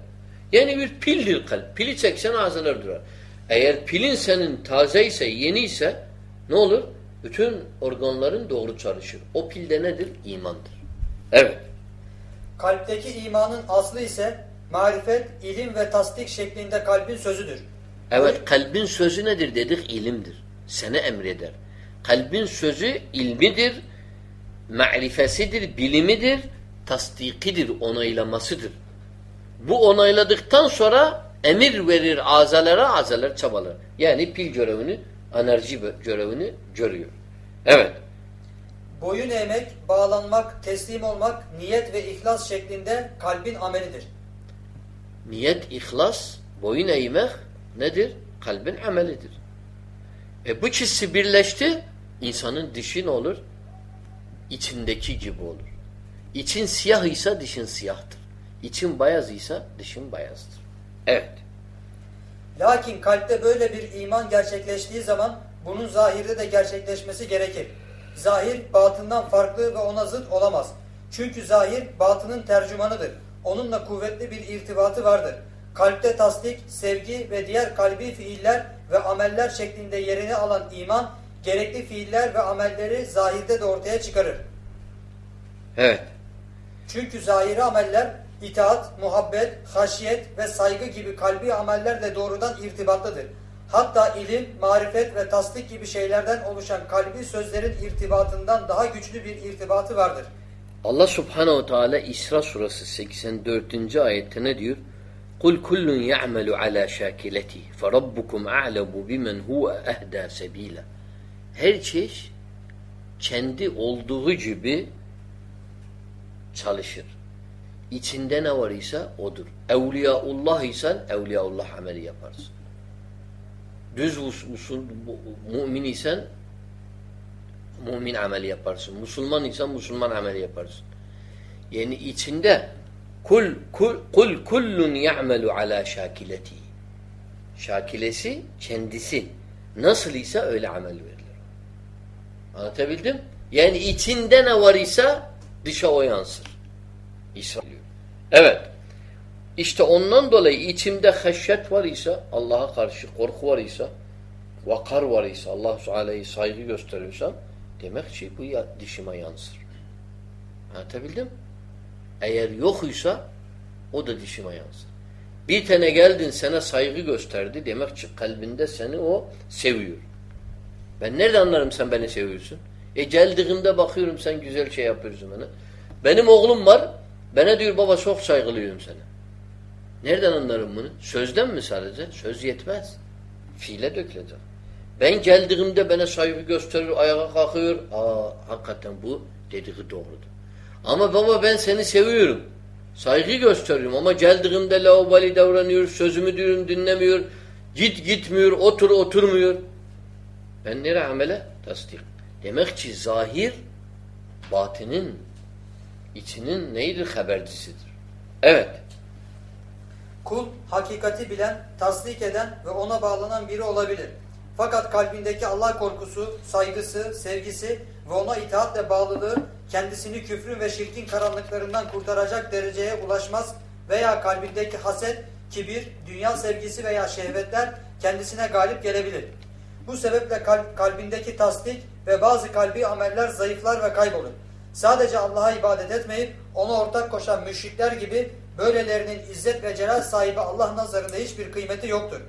A: Yani bir pildir kalp. Pili çeksen azalar durar. Eğer pilin senin taze ise, yeni ise ne olur? Bütün organların doğru çalışır. O pilde nedir? İmandır. Evet.
B: Kalpteki imanın aslı ise marifet, ilim ve tasdik şeklinde kalbin sözüdür.
A: Evet kalbin sözü nedir dedik? İlimdir. Sana emreder. Kalbin sözü ilmidir, ma'rifesidir, bilimidir, tasdikidir, onaylamasıdır. Bu onayladıktan sonra emir verir azalara, azalar çabalar. Yani pil görevini, enerji görevini görüyor. Evet.
B: Boyun eğmek, bağlanmak, teslim olmak, niyet ve ihlas şeklinde kalbin amelidir.
A: Niyet, ihlas, boyun eğmek nedir? Kalbin amelidir. E bu ikisi birleşti, insanın dişi ne olur? İçindeki gibi olur. İçin siyah ise dişin siyahtır. İçin beyaz ise dişin beyazdır. Evet.
B: Lakin kalpte böyle bir iman gerçekleştiği zaman bunun zahirde de gerçekleşmesi gerekir. Zahir batından farklı ve ona zıt olamaz. Çünkü zahir batının tercümanıdır. Onunla kuvvetli bir irtibatı vardır. Kalpte tasdik, sevgi ve diğer kalbi fiiller ve ameller şeklinde yerini alan iman, gerekli fiiller ve amelleri zahirde de ortaya çıkarır.
A: Evet.
B: Çünkü zahiri ameller itaat, muhabbet, haşiyet ve saygı gibi kalbi amellerle doğrudan irtibatlıdır. Hatta ilim, marifet ve tasdik gibi şeylerden oluşan kalbi sözlerin irtibatından daha güçlü bir irtibatı vardır.
A: Allah Subhanahu Teala İsra surası 84. ayette ne diyor? Kul kullun ya'malu ala şakileti fe rabbukum a'lemu bimen huve ehda sebila. Her şey kendi olduğu gibi çalışır. İçinde ne var ise odur. Evliyaullah isen Evliyaullah ameli yaparsın. Düz usul, mümin isen mümin ameli yaparsın. Müslüman isen Müslüman ameli yaparsın. Yani içinde kul kul kul kullun ya'melu ala şakileti. Şakilesi kendisi Nasıl ise öyle amel verilir. Anlatabildim? Yani içinde ne var ise dışa o yansır. İsa Evet. İşte ondan dolayı içimde haşyet var ise, Allah'a karşı korku var ise, vakar var ise, Allah Teala'yı saygı gösteriyorsam, demek ki bu dişime yansır. Anlatabildim? Eğer yokuysa, o da dişime yansır. Bir tane geldin sana saygı gösterdi, demek ki kalbinde seni o seviyor. Ben nerede anlarım sen beni seviyorsun? E geldiğimde bakıyorum sen güzel şey yapıyorsun bana. Benim oğlum var, bana diyor baba çok saygılıyım sana. Nereden anlarım bunu? Sözden mi sadece? Söz yetmez. Fiile dökülecek. Ben geldiğimde bana saygı gösterir, ayağa kalkıyor. Aa, hakikaten bu dediği doğrudur. Ama baba ben seni seviyorum. Saygı gösteriyorum ama geldiğimde laubali davranıyor, sözümü diyorum dinlemiyor. Git gitmiyor, otur oturmuyor. Ben nereye amele? Tasdik. Demek ki zahir batinin içinin neydir? Habercisidir. Evet.
B: Kul hakikati bilen, tasdik eden ve ona bağlanan biri olabilir. Fakat kalbindeki Allah korkusu, saygısı, sevgisi ve ona itaatle bağlılığı kendisini küfrün ve şirkin karanlıklarından kurtaracak dereceye ulaşmaz veya kalbindeki haset, kibir, dünya sevgisi veya şehvetler kendisine galip gelebilir. Bu sebeple kalp, kalbindeki tasdik ve bazı kalbi ameller zayıflar ve kaybolur. Sadece Allah'a ibadet etmeyip ona ortak koşan müşrikler gibi böylelerinin izzet ve celal sahibi Allah nazarında hiçbir kıymeti yoktur.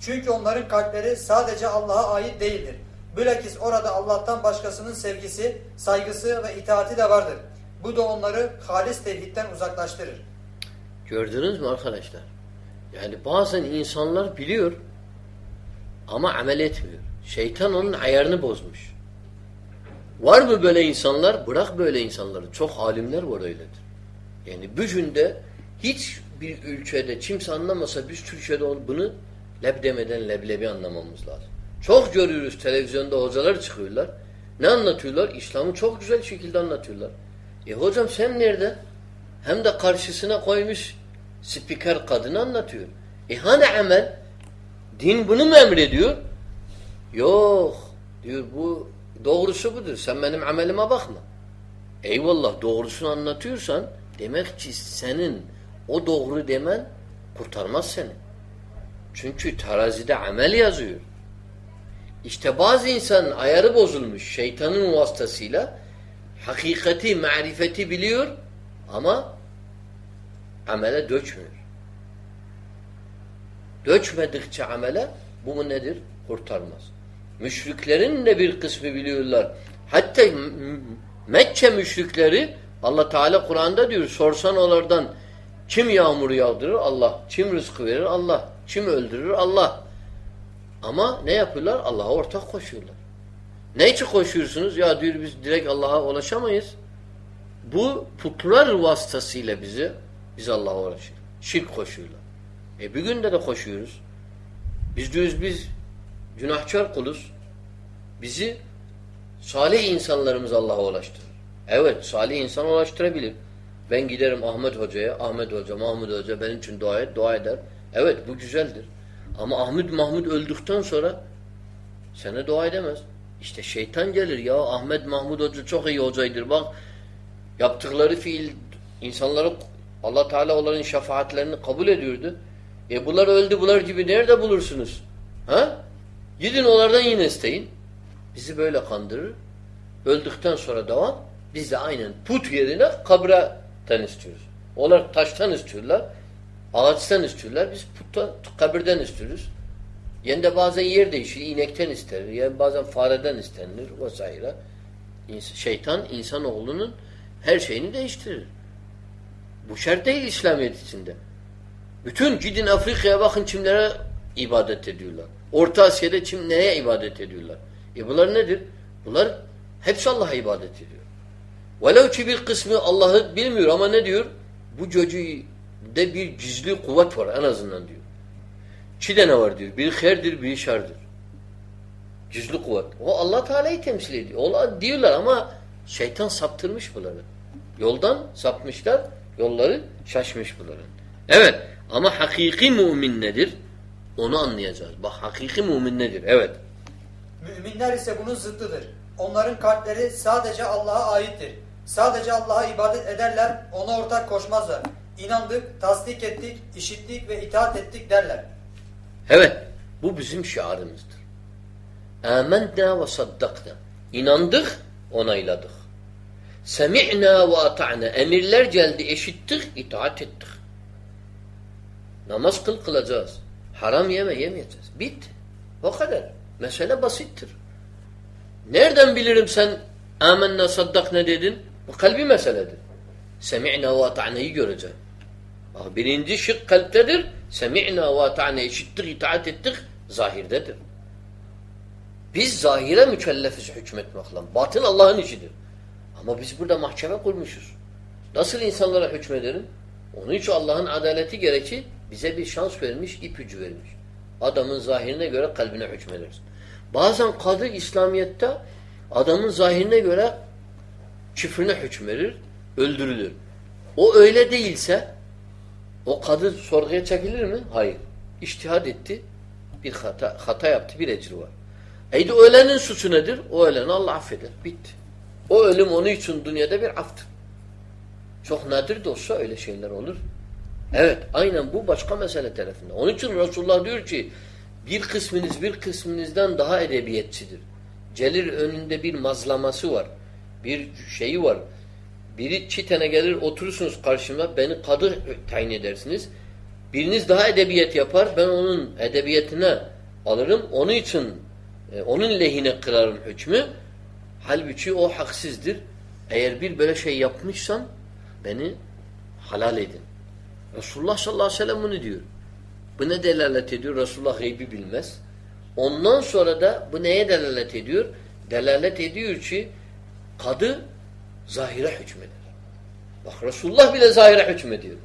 B: Çünkü onların kalpleri sadece Allah'a ait değildir. Bilakis orada Allah'tan başkasının sevgisi, saygısı ve itaati de vardır. Bu da onları halis tevhidden uzaklaştırır.
A: Gördünüz mü arkadaşlar? Yani bazen insanlar biliyor ama amel etmiyor. Şeytan onun ayarını bozmuş. Var mı böyle insanlar? Bırak böyle insanları. Çok alimler var öyledir. Yani bücünde hiç bir ülkede kimse anlamasa biz Türkiye'de bunu leb demeden leblebi anlamamız lazım. Çok görüyoruz televizyonda hocalar çıkıyorlar. Ne anlatıyorlar? İslam'ı çok güzel şekilde anlatıyorlar. E hocam sen nerede? Hem de karşısına koymuş spiker kadını anlatıyor. E hani amel? Din bunu mu emrediyor? Yok. Diyor bu doğrusu budur. Sen benim amelime bakma. Eyvallah doğrusunu anlatıyorsan demek ki senin o doğru demen kurtarmaz seni. Çünkü terazide amel yazıyor. İşte bazı insan ayarı bozulmuş şeytanın vasıtasıyla hakikati, marifeti biliyor ama amele dökmüyor. Dökmedikçe amele bu nedir? Kurtarmaz. Müşriklerin de bir kısmı biliyorlar. Hatta Mekke müşrikleri Allah Teala Kur'an'da diyor sorsan onlardan kim yağmuru yağdırır? Allah. Kim rızkı verir? Allah. Kim öldürür? Allah. Ama ne yapıyorlar? Allah'a ortak koşuyorlar. Ne için koşuyorsunuz? Ya diyor biz direkt Allah'a ulaşamayız. Bu putlar vasıtasıyla bizi biz Allah'a ulaşıyor. Şirk koşuyorlar. E bir günde de koşuyoruz. Biz diyoruz biz günahkar kuluz. Bizi salih insanlarımız Allah'a ulaştırır. Evet salih insan ulaştırabilir. Ben giderim Ahmet Hoca'ya, Ahmet Hoca, Mahmud Hoca benim için dua et, dua eder. Evet bu güzeldir. Ama Ahmet Mahmud öldükten sonra sana dua edemez. İşte şeytan gelir ya Ahmet Mahmud Hoca çok iyi hocaydır bak yaptıkları fiil insanları Allah Teala onların şefaatlerini kabul ediyordu. E bunlar öldü bunlar gibi nerede bulursunuz? Ha? Gidin onlardan yine isteyin. Bizi böyle kandırır. Öldükten sonra devam. Biz de aynen put yerine kabreden istiyoruz. Onlar taştan istiyorlar. Ağaçtan istiyorlar. Biz putta, kabirden istiyoruz. Yani de bazen yer değişir. inekten istenir. Yani bazen fareden istenilir. Vesaire. Şeytan insanoğlunun her şeyini değiştirir. Bu şart değil İslamiyet içinde. Bütün gidin Afrika'ya bakın kimlere ibadet ediyorlar. Orta Asya'da kim neye ibadet ediyorlar? E bunlar nedir? Bunlar hepsi Allah'a ibadet ediyor. Velev ki bir kısmı Allah'ı bilmiyor ama ne diyor? Bu de bir gizli kuvvet var en azından diyor. İki tane var diyor. Biri herdir, biri şerdir. Gizli kuvvet. O Allah Teala'yı temsil ediyor. Allah diyorlar ama şeytan saptırmış bunları. Yoldan sapmışlar, yolları şaşmış bunların. Evet ama hakiki mümin nedir? Onu anlayacağız. Bak hakiki mümin nedir? Evet.
B: Müminler ise bunun zıttıdır. Onların kalpleri sadece Allah'a aittir. Sadece Allah'a ibadet ederler, ona ortak koşmazlar. İnandık, tasdik ettik, işittik ve itaat ettik derler.
A: Evet, bu bizim şiarımızdır. Âmennâ ve saddakna. İnandık, onayladık. Semi'nâ ve ata'na. Emirler geldi, eşittik, itaat ettik. Namaz kıl kılacağız. Haram yeme yemeyeceğiz. Bitti. O kadar. Mesele basittir. Nereden bilirim sen amenna saddak ne dedin? Bu kalbi meseledir. Semi'na ve ata'na'yı göreceğim. Bak birinci şık kalptedir. Semi'na ve ata'na işittik, itaat ettik. Zahirdedir. Biz zahire mükellefiz hükmetmekle. Batın Allah'ın işidir. Ama biz burada mahkeme kurmuşuz. Nasıl insanlara hükmedelim? Onun için Allah'ın adaleti gerekir. Bize bir şans vermiş, ipucu vermiş. Adamın zahirine göre kalbine hükmederiz. Bazen kadı İslamiyet'te adamın zahirine göre küfrüne hükmedir, öldürülür. O öyle değilse o kadı sorguya çekilir mi? Hayır. İçtihad etti. Bir hata, hata yaptı. Bir ecri var. Eydi ölenin suçu nedir? O öleni Allah affeder. Bitti. O ölüm onun için dünyada bir aftır. Çok nadir de olsa öyle şeyler olur. Evet. Aynen bu başka mesele tarafında. Onun için Resulullah diyor ki bir kısmınız bir kısmınızdan daha edebiyetçidir. Celir önünde bir mazlaması var. Bir şeyi var. Biri çitene gelir oturursunuz karşıma beni kadı tayin edersiniz. Biriniz daha edebiyet yapar ben onun edebiyetine alırım. Onun için e, onun lehine kırarım hükmü. Halbuki o haksızdır. Eğer bir böyle şey yapmışsan beni halal edin. Resulullah sallallahu aleyhi ve sellem bunu diyor. Bu ne delalet ediyor? Resulullah gaybi bilmez. Ondan sonra da bu neye delalet ediyor? Delalet ediyor ki kadı zahire hükmeder. Bak Resulullah bile zahire hükmediyor.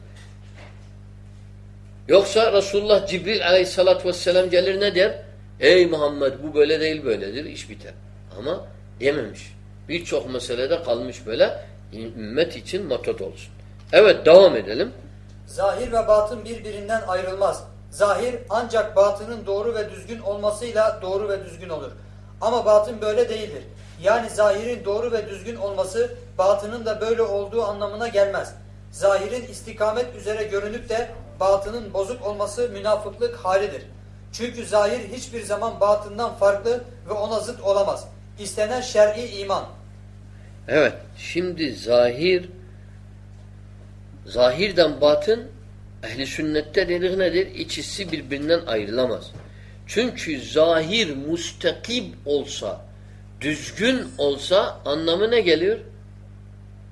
A: Yoksa Resulullah Cibril aleyhissalatü vesselam gelir ne der? Ey Muhammed bu böyle değil böyledir. iş biter. Ama dememiş. Birçok meselede kalmış böyle ümmet için matot olsun. Evet devam edelim.
B: Zahir ve batın birbirinden ayrılmaz. Zahir ancak batının doğru ve düzgün olmasıyla doğru ve düzgün olur. Ama batın böyle değildir. Yani zahirin doğru ve düzgün olması batının da böyle olduğu anlamına gelmez. Zahirin istikamet üzere görünüp de batının bozuk olması münafıklık halidir. Çünkü zahir hiçbir zaman batından farklı ve ona zıt olamaz. İstenen şer'i iman.
A: Evet. Şimdi zahir zahirden batın ehli sünnette dedik nedir? İkisi birbirinden ayrılamaz. Çünkü zahir müstakib olsa, düzgün olsa anlamı ne geliyor?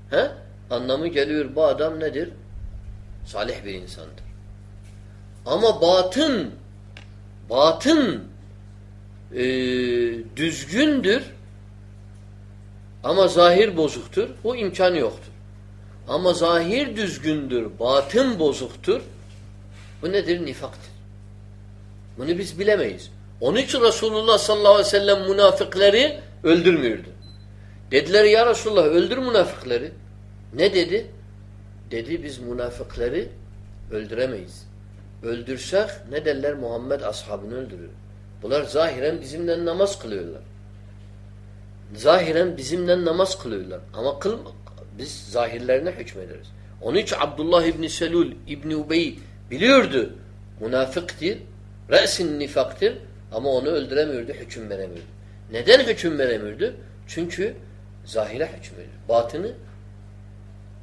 A: He? Anlamı geliyor bu adam nedir? Salih bir insandır. Ama batın batın e, düzgündür ama zahir bozuktur. Bu imkanı yoktur. Ama zahir düzgündür, batın bozuktur. Bu nedir? Nifaktır. Bunu biz bilemeyiz. Onun için Resulullah sallallahu aleyhi ve sellem münafıkları öldürmüyordu. Dediler ya Resulullah öldür münafıkları. Ne dedi? Dedi biz münafıkları öldüremeyiz. Öldürsek ne derler? Muhammed ashabını öldürür. Bunlar zahiren bizimle namaz kılıyorlar. Zahiren bizimle namaz kılıyorlar. Ama kıl, biz zahirlerine hükmederiz. Onun için Abdullah İbni Selul İbni Ubey biliyordu. Münafıktır. Re'sin nifaktır. Ama onu öldüremiyordu, hüküm veremiyordu. Neden hüküm veremiyordu? Çünkü zahire hüküm verir. Batını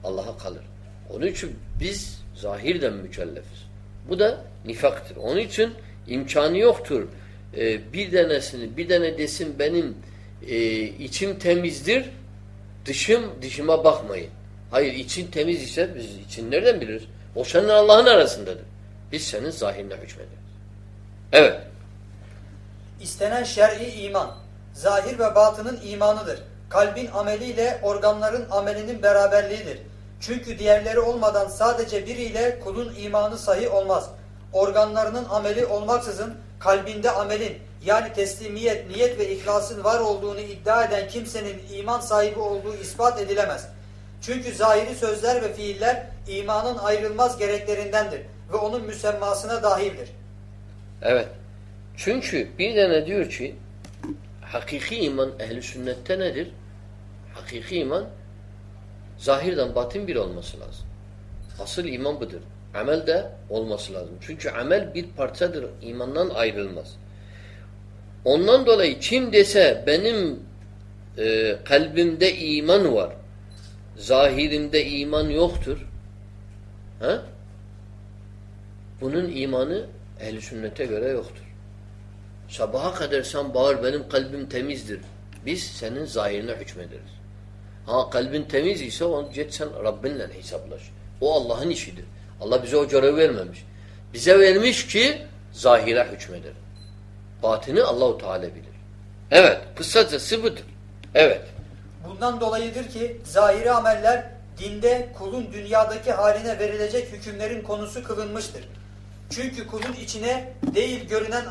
A: Allah'a kalır. Onun için biz zahirden mükellefiz. Bu da nifaktır. Onun için imkanı yoktur. Ee, bir denesini, bir tane desin benim e, içim temizdir, dışım dışıma bakmayın. Hayır için temiz ise biz için nereden biliriz? O senin Allah'ın arasındadır. Biz senin zahirine hükmederiz. Evet.
B: İstenen şer'i iman. Zahir ve batının imanıdır. Kalbin ameliyle organların amelinin beraberliğidir. Çünkü diğerleri olmadan sadece biriyle kulun imanı sahih olmaz. Organlarının ameli olmaksızın kalbinde amelin yani teslimiyet, niyet ve ihlasın var olduğunu iddia eden kimsenin iman sahibi olduğu ispat edilemez. Çünkü zahiri sözler ve fiiller imanın ayrılmaz gereklerindendir ve onun müsemmasına dahildir.
A: Evet. Çünkü bir tane diyor ki hakiki iman ehli sünnette nedir? Hakiki iman zahirden batın bir olması lazım. Asıl iman budur. Amel de olması lazım. Çünkü amel bir parçadır. imandan ayrılmaz. Ondan dolayı kim dese benim e, kalbimde iman var, zahirimde iman yoktur. Ha? Bunun imanı ehl sünnete göre yoktur. Sabaha kadar sen bağır benim kalbim temizdir. Biz senin zahirine hükmederiz. Ha kalbin temiz ise onu git sen Rabbinle hesaplaş. O Allah'ın işidir. Allah bize o görevi vermemiş. Bize vermiş ki zahire hükmeder. Batını Allahu Teala bilir. Evet, kısacası budur. Evet.
B: Bundan dolayıdır ki zahiri ameller dinde kulun dünyadaki haline verilecek hükümlerin konusu kılınmıştır. Çünkü kulun içine değil görünen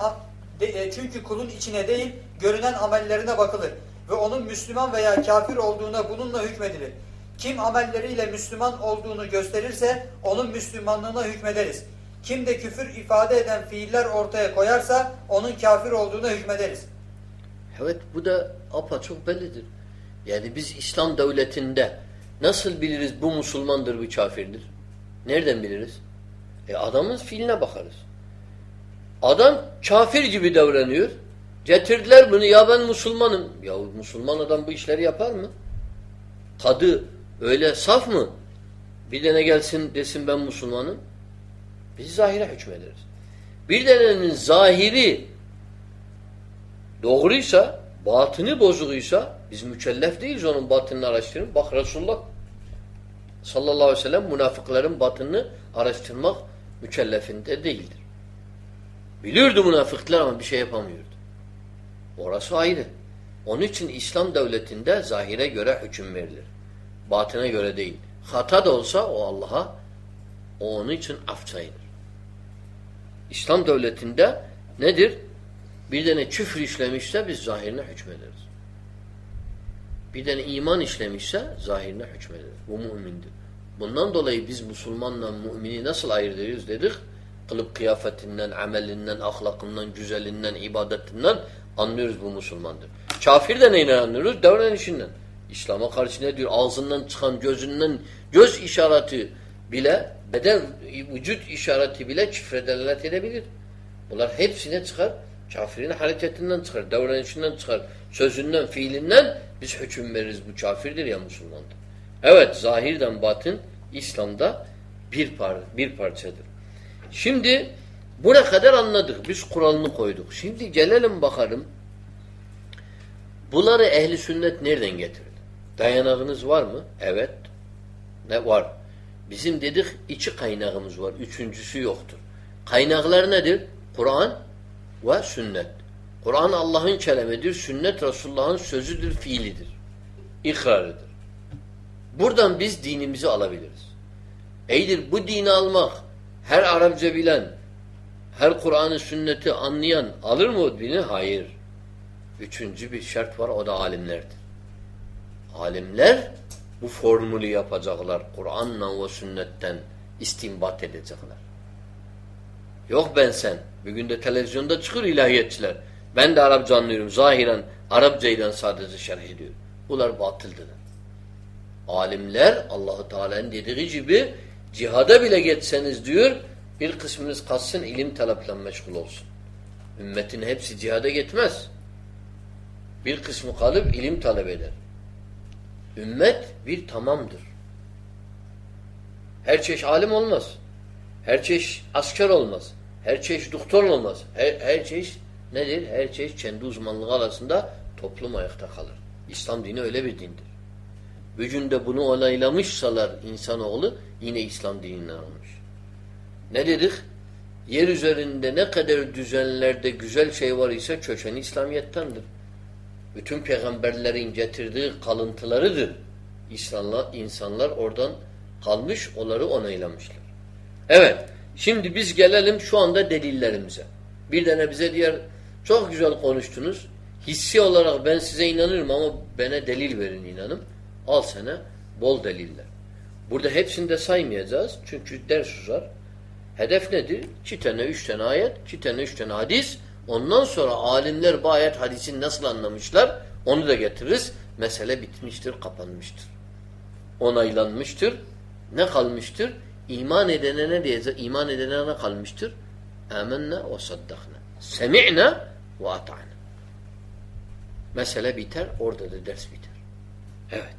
B: e, çünkü kulun içine değil görünen amellerine bakılır ve onun Müslüman veya kafir olduğuna bununla hükmedilir. Kim amelleriyle Müslüman olduğunu gösterirse onun Müslümanlığına hükmederiz. Kim de küfür ifade eden fiiller ortaya koyarsa onun kafir olduğuna hükmederiz.
A: Evet bu da apaçık bellidir. Yani biz İslam devletinde nasıl biliriz bu Müslümandır bu kafirdir? Nereden biliriz? E adamın fiiline bakarız. Adam kafir gibi davranıyor. Getirdiler bunu ya ben Müslümanım. Ya Müslüman adam bu işleri yapar mı? Tadı öyle saf mı? Bir tane gelsin desin ben Müslümanım. Biz zahire hükmederiz. Bir denenin zahiri doğruysa, batını bozukuysa biz mükellef değiliz onun batınını araştırın. Bak Resulullah sallallahu aleyhi ve sellem münafıkların batınını araştırmak mükellefinde değildir. Bilirdi münafıklar ama bir şey yapamıyordu. Orası ayrı. Onun için İslam devletinde zahire göre hüküm verilir. Batına göre değil. Hata da olsa o Allah'a o onun için af sayılır. İslam devletinde nedir? Bir tane küfür işlemişse biz zahirine hükmederiz. Bir tane iman işlemişse zahirine hükmederiz. Bu mümindir. Bundan dolayı biz Müslümanla mümini nasıl ayırt dedik? Kılıp kıyafetinden, amelinden, ahlakından, güzelinden, ibadetinden anlıyoruz bu Müslümandır. Kafir de neyle anlıyoruz? Davranışından. İslam'a karşı ne diyor? Ağzından çıkan gözünden göz işareti bile beden vücut işareti bile küfre delalet edebilir. Bunlar hepsine çıkar. Kafirin hareketinden çıkar, davranışından çıkar, sözünden, fiilinden biz hüküm veririz. Bu kafirdir ya Müslümandır. Evet, zahirden batın İslam'da bir, par bir parçadır. Şimdi buna kadar anladık. Biz kuralını koyduk. Şimdi gelelim bakalım. Bunları ehli sünnet nereden getirdi? Dayanağınız var mı? Evet. Ne var? Bizim dedik iki kaynağımız var. Üçüncüsü yoktur. Kaynaklar nedir? Kur'an ve sünnet. Kur'an Allah'ın kelimedir. Sünnet Resulullah'ın sözüdür, fiilidir. İkrarıdır. Buradan biz dinimizi alabiliriz. Eydir bu dini almak her Arapça bilen, her Kur'an'ı sünneti anlayan alır mı o dini? Hayır. Üçüncü bir şart var o da alimlerdir. Alimler bu formülü yapacaklar. Kur'an'la ve sünnetten istinbat edecekler. Yok ben sen. Bugün de televizyonda çıkıyor ilahiyetçiler. Ben de Arapça anlıyorum. Zahiren Arapçayla sadece şerh ediyorum. Bunlar batıldır. Alimler Allahu Teala'nın dediği gibi cihada bile geçseniz diyor bir kısmınız kalsın ilim taleple meşgul olsun. Ümmetin hepsi cihada gitmez. Bir kısmı kalıp ilim talep eder. Ümmet bir tamamdır. Her çeşit alim olmaz. Her çeşit asker olmaz. Her çeşit doktor olmaz. Her, her çeşit nedir? Her çeşit kendi uzmanlığı arasında toplum ayakta kalır. İslam dini öyle bir dindir. Bugün de bunu onaylamışsalar insanoğlu yine İslam dininden almış. Ne dedik? Yer üzerinde ne kadar düzenlerde güzel şey var ise köşeni İslamiyettendir. Bütün peygamberlerin getirdiği kalıntılarıdır. İnsanlar, insanlar oradan kalmış, onları onaylamışlar. Evet, şimdi biz gelelim şu anda delillerimize. Bir tane bize diğer çok güzel konuştunuz. Hissi olarak ben size inanırım ama bana delil verin inanım. Al sana bol deliller. Burada hepsini de saymayacağız. Çünkü ders uzar. Hedef nedir? İki tane, üç tane ayet, iki tane, üç tane hadis. Ondan sonra alimler bu ayet hadisini nasıl anlamışlar onu da getiririz. Mesele bitmiştir, kapanmıştır. Onaylanmıştır. Ne kalmıştır? İman edene ne diyecek? İman edene ne kalmıştır? Âmennâ ve saddakna. Semi'na ve ata'na. Mesele biter, orada da ders biter. Evet.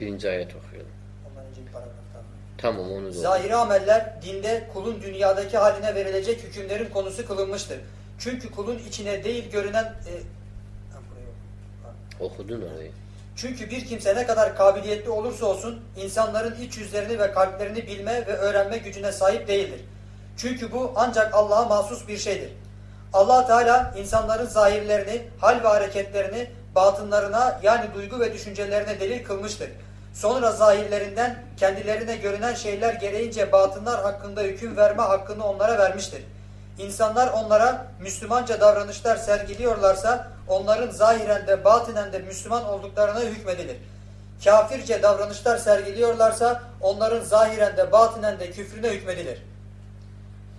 A: Birinci ayet okuyalım.
B: Ondan önce bir paragraf daha.
A: Tamam onu da
B: Zahiri ameller dinde kulun dünyadaki haline verilecek hükümlerin konusu kılınmıştır. Çünkü kulun içine değil görünen... E,
A: okudun orayı.
B: Çünkü bir kimse ne kadar kabiliyetli olursa olsun insanların iç yüzlerini ve kalplerini bilme ve öğrenme gücüne sahip değildir. Çünkü bu ancak Allah'a mahsus bir şeydir. allah Teala insanların zahirlerini, hal ve hareketlerini batınlarına yani duygu ve düşüncelerine delil kılmıştır. Sonra zahirlerinden kendilerine görünen şeyler gereğince batınlar hakkında hüküm verme hakkını onlara vermiştir. İnsanlar onlara Müslümanca davranışlar sergiliyorlarsa onların zahiren de batinen de Müslüman olduklarına hükmedilir. Kafirce davranışlar sergiliyorlarsa onların zahiren de batinen de küfrüne hükmedilir.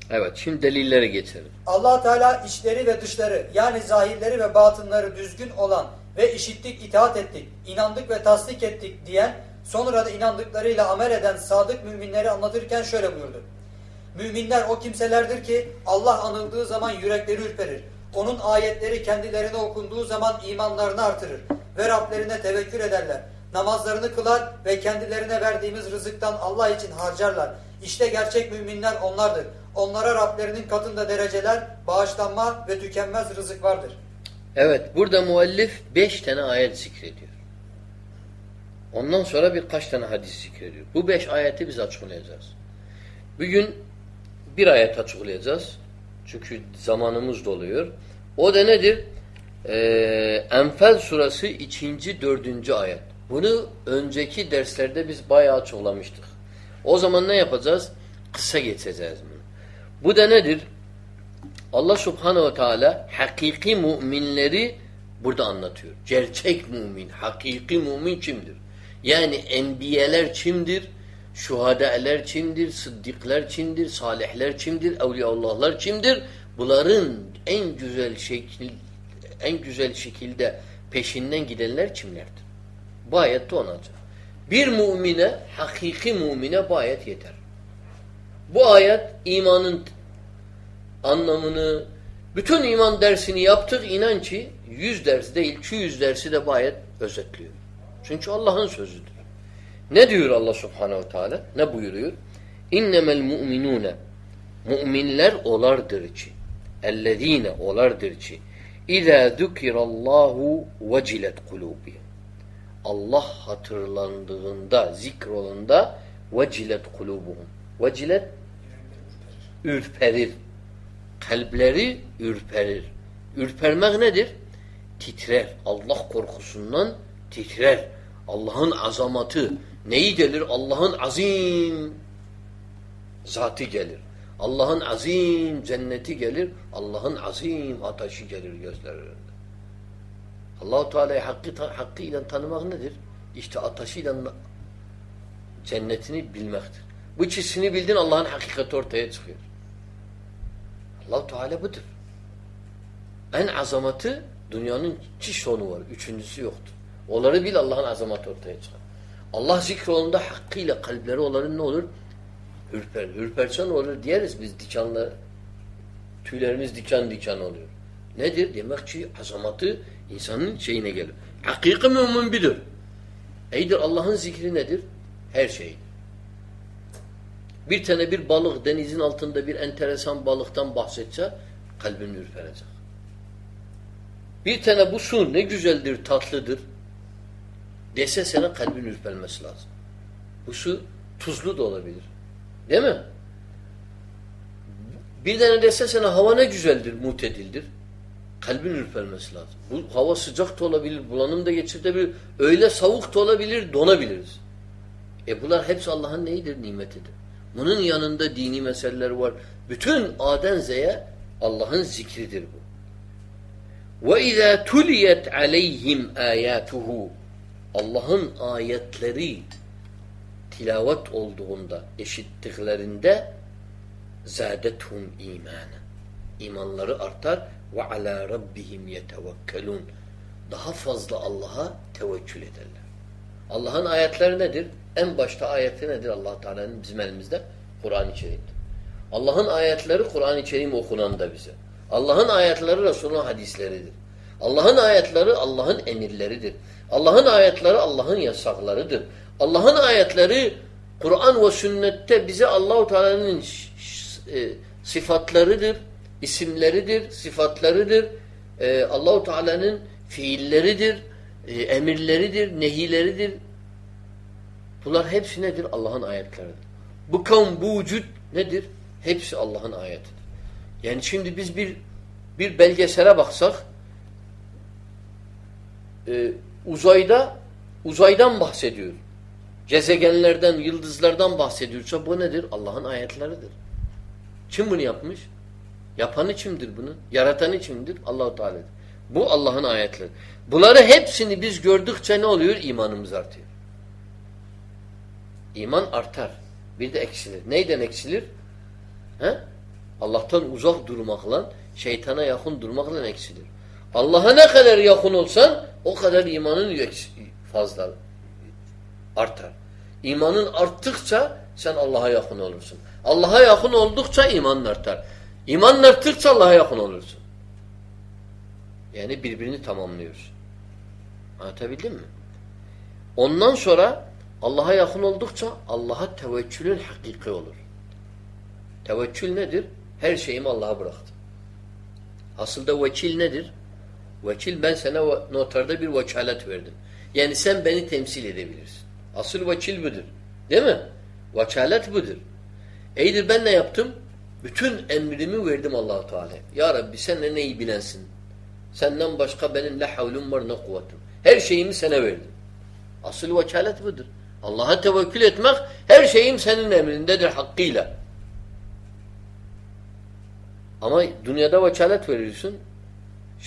A: Evet şimdi delilleri getirelim.
B: allah Teala içleri ve dışları yani zahirleri ve batınları düzgün olan ve işittik, itaat ettik, inandık ve tasdik ettik diyen sonra da inandıklarıyla amel eden sadık müminleri anlatırken şöyle buyurdu. Müminler o kimselerdir ki Allah anıldığı zaman yürekleri ürperir. Onun ayetleri kendilerine okunduğu zaman imanlarını artırır ve Rablerine tevekkül ederler. Namazlarını kılar ve kendilerine verdiğimiz rızıktan Allah için harcarlar. İşte gerçek müminler onlardır. Onlara Rablerinin katında dereceler, bağışlanma ve tükenmez rızık vardır.
A: Evet burada müellif beş tane ayet zikrediyor. Ondan sonra birkaç tane hadis zikrediyor. Bu beş ayeti biz açıklayacağız. Bugün bir ayet açıklayacağız. Çünkü zamanımız doluyor. O da nedir? Ee, Enfal surası ikinci, dördüncü ayet. Bunu önceki derslerde biz bayağı açıklamıştık. O zaman ne yapacağız? Kısa geçeceğiz bunu. Bu da nedir? Allah subhanehu ve teala hakiki müminleri burada anlatıyor. Gerçek mümin, hakiki mümin kimdir? Yani enbiyeler kimdir? Şuhadeler kimdir? Sıddıklar kimdir? Salihler kimdir? Evliyaullahlar kimdir? Bunların en güzel şekil en güzel şekilde peşinden gidenler kimlerdir? Bu ayette ona Bir mümine, hakiki mümine bu ayet yeter. Bu ayet imanın anlamını, bütün iman dersini yaptık inan ki yüz ders değil, iki yüz dersi de bu ayet özetliyor. Çünkü Allah'ın sözüdür. Ne diyor Allah subhanehu ve teala? Ne buyuruyor? İnnemel mu'minune Müminler olardır ki ellezine olardır ki İzâ zükirallahu vecilet kulûbihim Allah hatırlandığında, zikrolunda vecilet kulubuhum. Vecilet ürperir. Kalpleri ürperir. Ürpermek nedir? Titrer. Allah korkusundan titrer. Allah'ın azamatı neyi gelir? Allah'ın azim zatı gelir. Allah'ın azim cenneti gelir. Allah'ın azim ateşi gelir gözlerinde. Allahu Teala'yı hakkı, hakkıyla tanımak nedir? İşte ateşiyle cennetini bilmektir. Bu ikisini bildin Allah'ın hakikati ortaya çıkıyor. allah Teala budur. En azamatı dünyanın iki sonu var. Üçüncüsü yoktur. Onları bil Allah'ın azamatı ortaya çıkar. Allah zikrolunda hakkıyla kalpleri onların ne olur? Hürper. Hürperse ne olur? Diyeriz biz dikanla tüylerimiz diken diken oluyor. Nedir? Demek ki azamatı insanın şeyine gelir. Hakiki mümin bilir. Eydir Allah'ın zikri nedir? Her şeydir. Bir tane bir balık denizin altında bir enteresan balıktan bahsetse kalbin ürperecek. Bir tane bu su ne güzeldir, tatlıdır dese sana kalbin ürpermesi lazım. Bu su tuzlu da olabilir. Değil mi? Bir tane dese sana hava ne güzeldir, mutedildir. Kalbin ürpermesi lazım. Bu hava sıcak da olabilir, bulanım da geçirtebilir. Öyle savuk da olabilir, donabiliriz. E bunlar hepsi Allah'ın neyidir? Nimetidir. Bunun yanında dini meseleler var. Bütün Aden Z'ye Allah'ın zikridir bu. وَاِذَا تُلِيَتْ عَلَيْهِمْ آيَاتُهُ Allah'ın ayetleri tilavet olduğunda, eşittiklerinde zâdethum imanen. imanları artar ve ala rabbihim yetevekkelun. Daha fazla Allah'a tevekkül ederler. Allah'ın ayetleri nedir? En başta ayeti nedir Allah Teala'nın bizim elimizde? Kur'an-ı Kerim'dir. Allah'ın ayetleri Kur'an-ı Kerim okunan da bize. Allah'ın ayetleri Resul'ün hadisleridir. Allah'ın ayetleri Allah'ın emirleridir. Allah'ın ayetleri Allah'ın yasaklarıdır. Allah'ın ayetleri Kur'an ve sünnette bize Allahu Teala'nın e, sıfatlarıdır, isimleridir, sıfatlarıdır. E, Allahu Teala'nın fiilleridir, e, emirleridir, nehileridir. Bunlar hepsi nedir? Allah'ın ayetleridir. Bu kavm, bu vücut nedir? Hepsi Allah'ın ayetidir. Yani şimdi biz bir bir belgesele baksak e, uzayda uzaydan bahsediyor. Gezegenlerden, yıldızlardan bahsediyorsa bu nedir? Allah'ın ayetleridir. Kim bunu yapmış? Yapanı kimdir bunu? Yaratanı kimdir? Allahu Teala'dır. Bu Allah'ın ayetleri. Bunları hepsini biz gördükçe ne oluyor? İmanımız artıyor. İman artar. Bir de eksilir. Neyden eksilir? He? Allah'tan uzak durmakla, şeytana yakın durmakla eksilir. Allah'a ne kadar yakın olsan o kadar imanın fazla artar. İmanın arttıkça sen Allah'a yakın olursun. Allah'a yakın oldukça imanın artar. İmanın arttıkça Allah'a yakın olursun. Yani birbirini tamamlıyoruz. Anlatabildim mi? Ondan sonra Allah'a yakın oldukça Allah'a tevekkülün hakiki olur. Tevekkül nedir? Her şeyimi Allah'a bıraktım. Aslında vekil nedir? Vekil ben sana notarda bir vekalet verdim. Yani sen beni temsil edebilirsin. Asıl vekil budur. Değil mi? Vekalet budur. Eydir ben ne yaptım? Bütün emrimi verdim allah Teala. Ya Rabbi sen ne neyi bilensin. Senden başka benim ne havlum var ne kuvvetim. Her şeyimi sana verdim. Asıl vekalet budur. Allah'a tevekkül etmek her şeyim senin emrindedir hakkıyla. Ama dünyada vekalet veriyorsun,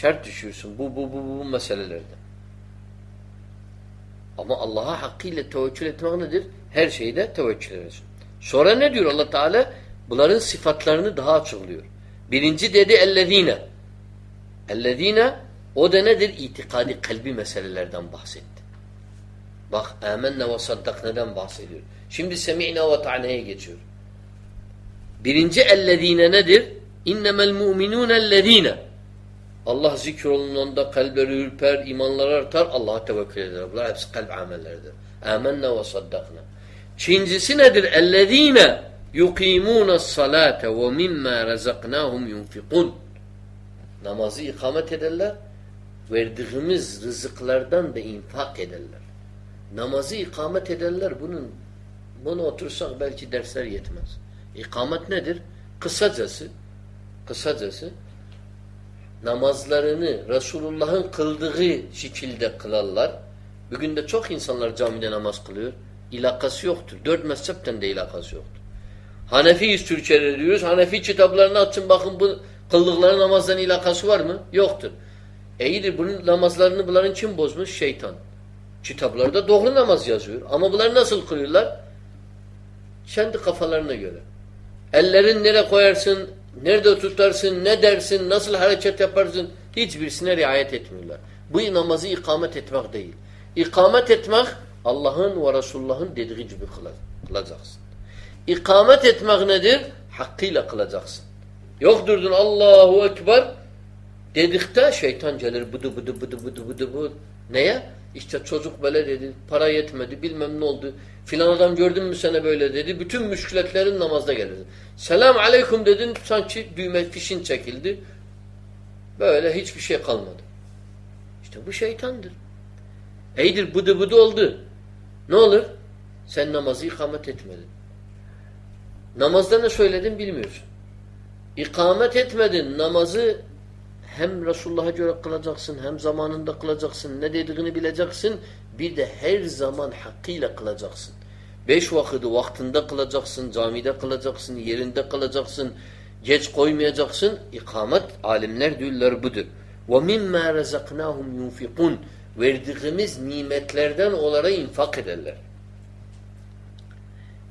A: şart düşüyorsun bu, bu, bu, bu meselelerde. Ama Allah'a hakkıyla tevekkül etmek nedir? Her şeyde tevekkül edersin. Sonra ne diyor allah Teala? Bunların sıfatlarını daha açıklıyor. Birinci dedi ellezine. Ellezine o da nedir? İtikadi kalbi meselelerden bahsetti. Bak amenne ve saddakneden bahsediyor. Şimdi semi'na ve ta'neye geçiyor. Birinci ellezine nedir? İnnemel mu'minûne ellezine. Allah zikrolunanda kalpleri ürper, imanları artar, Allah'a tevekkül eder. Bunlar hepsi kalp amelleridir. Âmennâ ve saddaknâ. Çincisi nedir? اَلَّذ۪ينَ يُقِيمُونَ الصَّلَاةَ وَمِمَّا رَزَقْنَاهُمْ يُنْفِقُونَ Namazı ikamet ederler, verdiğimiz rızıklardan da infak ederler. Namazı ikamet ederler, bunun bunu otursak belki dersler yetmez. İkamet nedir? Kısacası, kısacası namazlarını Resulullah'ın kıldığı şekilde kılarlar. Bugün de çok insanlar camide namaz kılıyor. İlakası yoktur. Dört mezhepten de ilakası yoktur. Hanefiyiz Türkçe'de diyoruz. Hanefi kitaplarını açın bakın bu kıldıkları namazdan ilakası var mı? Yoktur. E iyidir bunun namazlarını bunların kim bozmuş? Şeytan. Kitaplarda doğru namaz yazıyor. Ama bunlar nasıl kılıyorlar? Kendi kafalarına göre. Ellerin nereye koyarsın, nerede tutarsın, ne dersin, nasıl hareket yaparsın hiçbirisine riayet etmiyorlar. Bu namazı ikamet etmek değil. İkamet etmek Allah'ın ve Resulullah'ın dediği gibi kılacaksın. İkamet etmek nedir? Hakkıyla kılacaksın. Yok durdun Allahu Ekber dedikte şeytan gelir bıdı bıdı bıdı bıdı bıdı bıdı. Neye? İşte çocuk böyle dedi, para yetmedi, bilmem ne oldu. Filan adam gördün mü sana böyle dedi. Bütün müşkületlerin namazda gelirdi. Selam aleyküm dedin, sanki düğme fişin çekildi. Böyle hiçbir şey kalmadı. İşte bu şeytandır. Eydir bıdı bıdı oldu. Ne olur? Sen namazı ikamet etmedin. Namazda ne söyledin bilmiyorsun. İkamet etmedin. Namazı hem Resulullah'a göre kılacaksın, hem zamanında kılacaksın, ne dediğini bileceksin. Bir de her zaman hakkıyla kılacaksın. Beş vakıdı vaktinde kılacaksın, camide kılacaksın, yerinde kılacaksın, geç koymayacaksın. İkamet alimler diyorlar budur. وَمِمَّا رَزَقْنَاهُمْ يُنْفِقُونَ Verdiğimiz nimetlerden onlara infak ederler.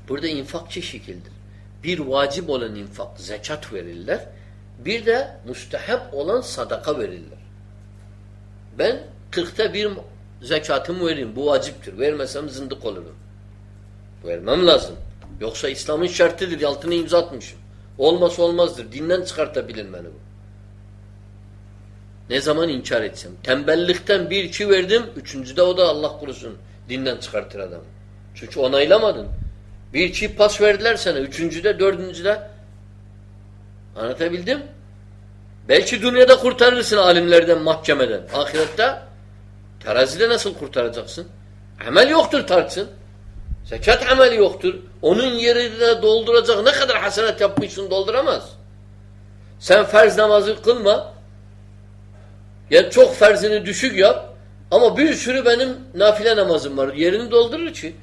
A: Burada infak çeşikildir. Bir vacip olan infak, zekat verirler. Bir de müstehep olan sadaka verirler. Ben kırkta bir zekatımı vereyim. Bu vaciptir. Vermesem zındık olurum. Vermem lazım. Yoksa İslam'ın şartıdır. Altına imza atmışım. Olmasa olmazdır. Dinden çıkartabilir beni bu. Ne zaman inkar etsem. Tembellikten bir iki verdim. Üçüncüde o da Allah korusun dinden çıkartır adamı. Çünkü onaylamadın. Bir iki pas verdiler sana. Üçüncüde, dördüncüde anlatabildim. Belki dünyada kurtarırsın alimlerden, mahkemeden. Ahirette terazide nasıl kurtaracaksın? Amel yoktur tartsın. Zekat ameli yoktur. Onun yerine dolduracak ne kadar hasenat yapmışsın dolduramaz. Sen farz namazı kılma. Ya çok ferzini düşük yap. Ama bir sürü benim nafile namazım var. Yerini doldurur ki.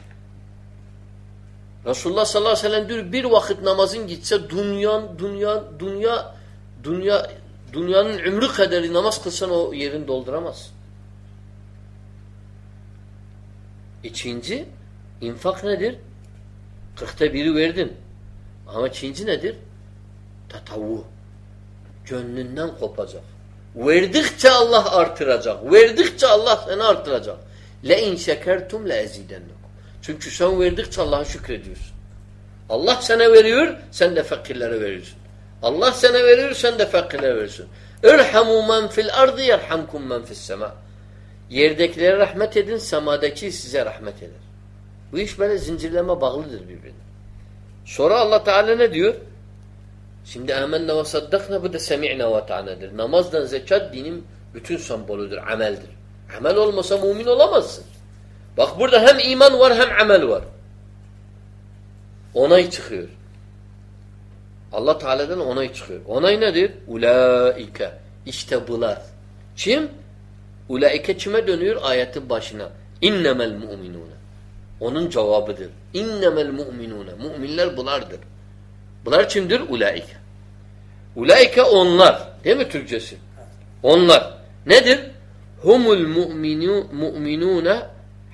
A: Resulullah sallallahu aleyhi ve sellem diyor bir vakit namazın gitse dünyan, dünya, dünya, dünya, dünyanın ömrü kaderi namaz kılsan o yerini dolduramaz. İkinci, infak nedir? Kırkta biri verdin. Ama ikinci nedir? Tatavu. Gönlünden kopacak. Verdikçe Allah artıracak. Verdikçe Allah seni artıracak. Le in şekertum le ezidennukum. Çünkü sen verdikçe Allah'a şükrediyorsun. Allah sana veriyor, sen de fakirlere veriyorsun. Allah sana veriyor, sen de fakirlere veriyorsun. İrhamu men fil ardı yerhamkum men fis sema. Yerdekilere rahmet edin, semadaki size rahmet eder. Bu iş böyle zincirleme bağlıdır birbirine. Sonra Allah Teala ne diyor? Şimdi emenne ve saddakna bu da semi'ne ve ta'nedir. Namazdan zekat dinin bütün semboludur, ameldir. Amel olmasa mümin olamazsın. Bak burada hem iman var hem amel var. Onay çıkıyor. Allah Teala'dan onay çıkıyor. Onay nedir? Ulaike. İşte bular. Kim? Ulaike kime dönüyor? Ayetin başına. İnnemel mu'minune. Onun cevabıdır. İnnemel mu'minune. Müminler bulardır. Bunlar kimdir? Ulaike. Ulaike onlar. Değil mi Türkçesi? Onlar. Nedir? Humul mu'minu, mu'minune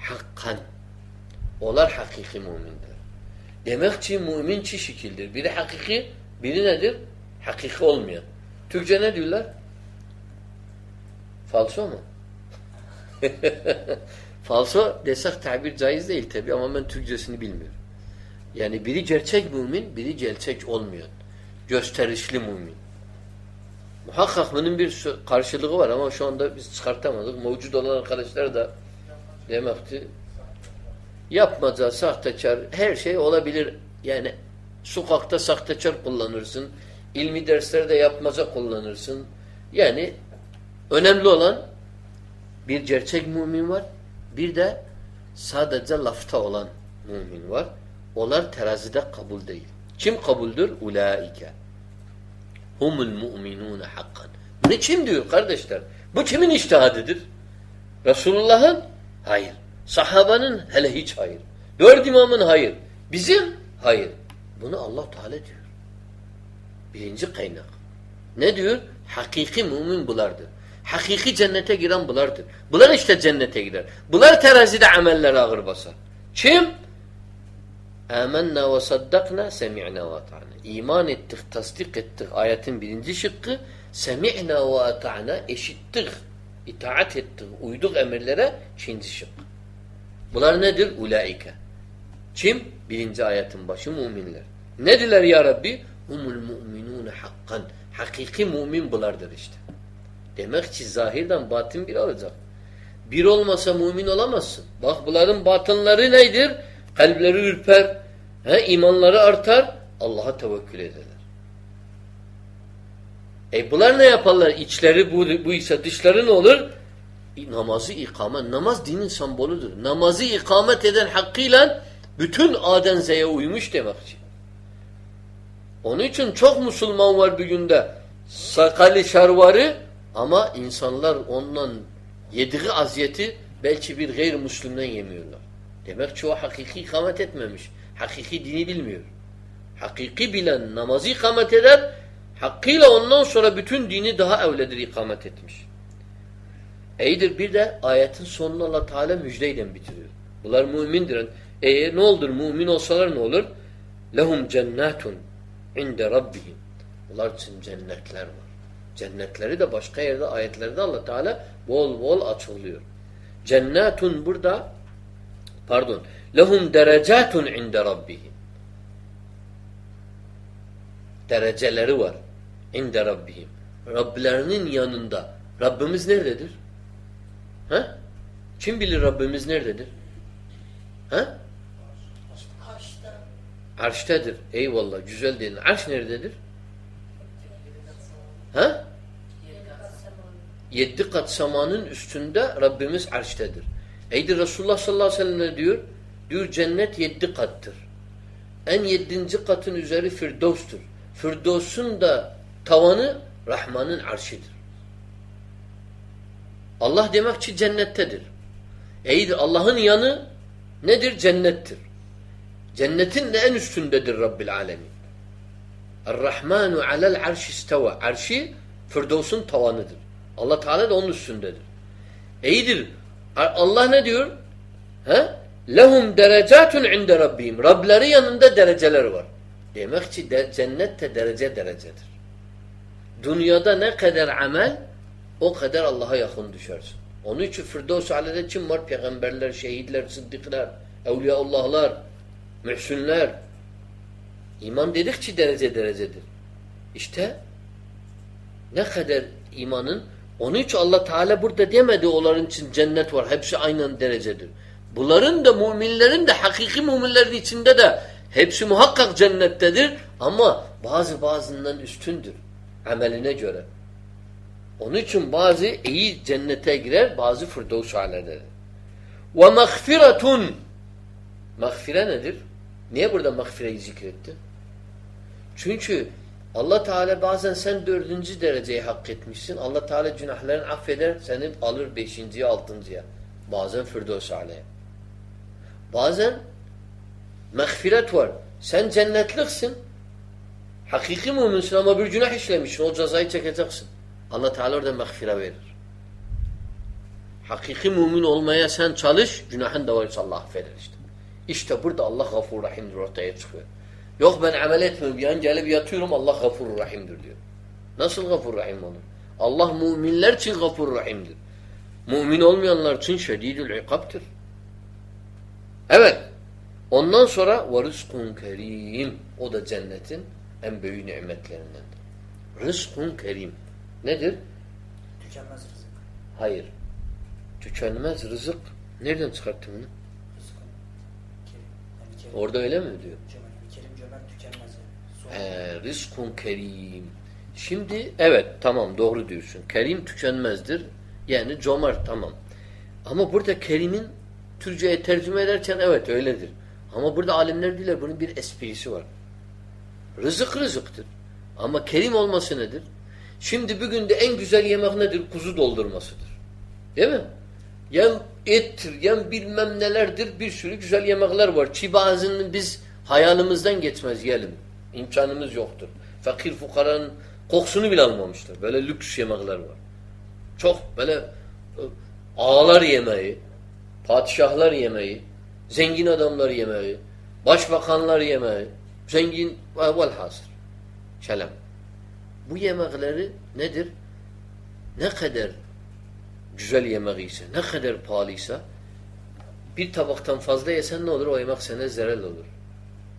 A: hakkan. Onlar hakiki mümindir. Demek ki mümin çi şekildir. Biri hakiki, biri nedir? Hakiki olmayan. Türkçe ne diyorlar? Falso mu? <laughs> Falso desek tabir caiz değil tabi ama ben Türkçesini bilmiyorum. Yani biri gerçek mümin, biri gerçek olmayan. Gösterişli mümin. Muhakkak bunun bir karşılığı var ama şu anda biz çıkartamadık. Mevcut olan arkadaşlar da demekti yapmaca, sahtekar, her şey olabilir. Yani sokakta sahtekar kullanırsın. ilmi derslerde yapmaca kullanırsın. Yani önemli olan bir gerçek mümin var. Bir de sadece lafta olan mümin var. Onlar terazide kabul değil. Kim kabuldür? Ulaike. Humul mu'minune hakkan. Bunu kim diyor kardeşler? Bu kimin iştihadıdır? Resulullah'ın? Hayır. Sahabanın? Hele hiç hayır. Dört imamın? Hayır. Bizim? Hayır. Bunu Allah Teala diyor. Birinci kaynak. Ne diyor? Hakiki mümin bulardır. Hakiki cennete giren bulardır. Bunlar işte cennete gider. Bunlar terazide ameller ağır basar. Kim? Âmennâ ve saddakna semi'nâ ve ata'na. İman ettik, tasdik ettik. Ayetin birinci şıkkı semi'nâ ve ata'na eşittik. itaat ettik, uyduk emirlere ikinci şık. Bunlar nedir? Ulaike. Kim? Birinci ayetin başı müminler. Nediler ya Rabbi? Humul mu'minûne hakkan. Hakiki mümin bulardır işte. Demek ki zahirden batın bir olacak. Bir olmasa mümin olamazsın. Bak bunların batınları nedir? Kalpleri ürper, he, imanları artar, Allah'a tevekkül ederler. E bunlar ne yaparlar? İçleri bu, bu ise dışları ne olur? Namazı ikamet. Namaz dinin semboludur. Namazı ikamet eden hakkıyla bütün Aden Z'ye uymuş demek ki. Onun için çok Müslüman var bir günde. Sakali şarvarı ama insanlar ondan yediği aziyeti belki bir gayrimüslimden yemiyorlar. Demek o hakiki ikamet etmemiş. Hakiki dini bilmiyor. Hakiki bilen namazı ikamet eder, hakkıyla ondan sonra bütün dini daha evledir ikamet etmiş. İyidir bir de ayetin sonunu Allah Teala müjdeyle bitiriyor. Bunlar mümindir. E ne olur mümin olsalar ne olur? Lehum cennetun inde rabbihim. Onlar için cennetler var. Cennetleri de başka yerde ayetlerde Allah Teala bol bol açıklıyor. Cennetun burada pardon lehum derecatun inde rabbihim dereceleri var inde rabbihim Rablerinin yanında Rabbimiz nerededir? Ha? Kim bilir Rabbimiz nerededir? Ha?
C: Haçta
A: Arştedir. Eyvallah. Güzel dedin. Arş nerededir? Ha? Yedi kat semanın üstünde Rabbimiz arştedir. Eydir Resulullah sallallahu aleyhi ve sellem diyor? Diyor cennet yedi kattır. En yedinci katın üzeri Firdevs'tur. Firdevs'un da tavanı Rahman'ın arşidir. Allah demek ki cennettedir. Eydir Allah'ın yanı nedir? Cennettir. Cennetin de en üstündedir Rabbil Alemin. Er-Rahmanu alel arş isteva. Arşi Firdevs'un tavanıdır. Allah Teala da onun üstündedir. İyidir. Allah ne diyor? He? Lehum derecatun inde rabbihim. Rableri yanında dereceler var. Demek ki de, cennet de derece derecedir. Dünyada ne kadar amel o kadar Allah'a yakın düşersin. Onun için Firdevs Ale'de kim var? Peygamberler, şehitler, sıddıklar, evliyaullahlar, mühsünler. İman dedikçe derece derecedir. İşte ne kadar imanın onun için Allah Teala burada demedi onların için cennet var. Hepsi aynı derecedir. Bunların da müminlerin de hakiki müminlerin içinde de hepsi muhakkak cennettedir ama bazı bazından üstündür ameline göre. Onun için bazı iyi cennete girer, bazı firdevs aledir. Ve mağfiretun Mağfire nedir? Niye burada mağfireyi zikretti? Çünkü Allah Teala bazen sen dördüncü dereceyi hak etmişsin. Allah Teala günahlarını affeder, seni alır beşinciye, altıncıya. Bazen Firdevs Aleyhe. Bazen mağfiret var. Sen cennetliksin. Hakiki müminsin ama bir günah işlemişsin. O cezayı çekeceksin. Allah Teala orada mağfire verir. Hakiki mümin olmaya sen çalış, günahın da varsa Allah affeder işte. İşte burada Allah gafur rahimdir ortaya çıkıyor. Yok ben amel etmiyorum. Yan gelip yatıyorum Allah gafur rahimdir diyor. Nasıl gafur rahim olur? Allah müminler için gafur rahimdir. Mümin olmayanlar için şedidül ikaptır. Evet. Ondan sonra ve rızkun kerim. O da cennetin en büyük nimetlerindendir. Rızkun kerim. Nedir?
B: Tükenmez rızık.
A: Hayır. Tükenmez rızık. Nereden çıkarttın bunu?
B: Rızkın kerim. Yani kerim.
A: Orada öyle mi diyor?
B: Cömert,
A: Ee, rizkun kerim. Şimdi evet tamam doğru diyorsun. Kerim tükenmezdir. Yani cömert tamam. Ama burada kerimin Türkçe'ye tercüme ederken evet öyledir. Ama burada alimler diler bunun bir esprisi var. Rızık rızıktır. Ama kerim olması nedir? Şimdi bugün de en güzel yemek nedir? Kuzu doldurmasıdır. Değil mi? Yem ettir, yem bilmem nelerdir. Bir sürü güzel yemekler var. Ki bazının biz hayalimizden geçmez yiyelim. İmkanımız yoktur. Fakir fukaranın kokusunu bile almamışlar. Böyle lüks yemekler var. Çok böyle e, ağalar yemeği, padişahlar yemeği, zengin adamlar yemeği, başbakanlar yemeği, zengin velhasır. Selam. Bu yemekleri nedir? Ne kadar güzel yemeği ise, ne kadar pahalıysa bir tabaktan fazla yesen ne olur? O yemek sana zerel olur.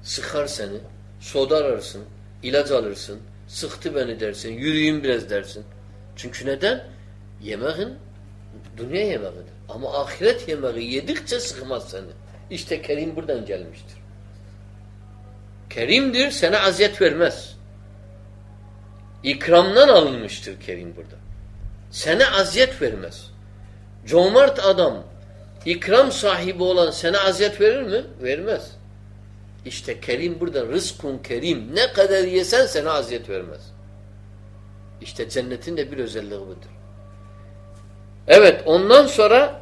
A: Sıkar seni, soda ararsın, ilaç alırsın, sıktı beni dersin, yürüyün biraz dersin. Çünkü neden? Yemeğin dünya yemeğidir. Ama ahiret yemeği yedikçe sıkmaz seni. İşte Kerim buradan gelmiştir. Kerimdir, sana aziyet vermez. İkramdan alınmıştır Kerim burada. Sana aziyet vermez. Cömert adam, ikram sahibi olan sana aziyet verir mi? Vermez. İşte Kerim burada rızkun kerim. Ne kadar yesen sana aziyet vermez. İşte cennetin de bir özelliği budur. Evet ondan sonra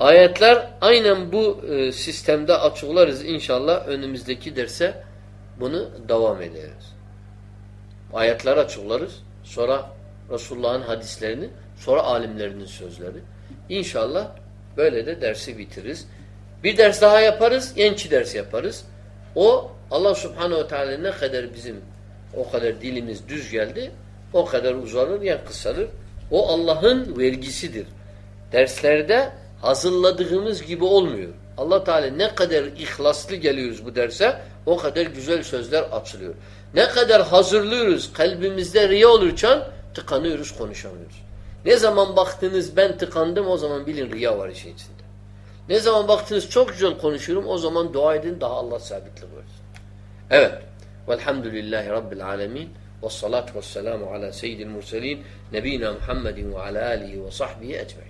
A: ayetler aynen bu e, sistemde açıklarız inşallah önümüzdeki derse bunu devam ederiz. Ayetler açıklarız. Sonra Resulullah'ın hadislerini, sonra alimlerinin sözleri. İnşallah böyle de dersi bitiririz. Bir ders daha yaparız, yençi ders yaparız. O Allah subhanehu ve teala ne kadar bizim O kadar dilimiz düz geldi. O kadar uzanır ya kısalır. O Allah'ın vergisidir. Derslerde hazırladığımız gibi olmuyor. Allah Teala ne kadar ihlaslı geliyoruz bu derse o kadar güzel sözler açılıyor. Ne kadar hazırlıyoruz kalbimizde riya olurken tıkanıyoruz konuşamıyoruz. Ne zaman baktınız ben tıkandım o zaman bilin riya var işin içinde. Ne zaman baktınız çok güzel konuşuyorum o zaman dua edin daha Allah sabitlik versin. Evet. Velhamdülillahi Rabbil alemin. Ve salatu ve selamu ala seyyidil murselin. Nebina Muhammedin ve ala alihi ve sahbihi ecmain.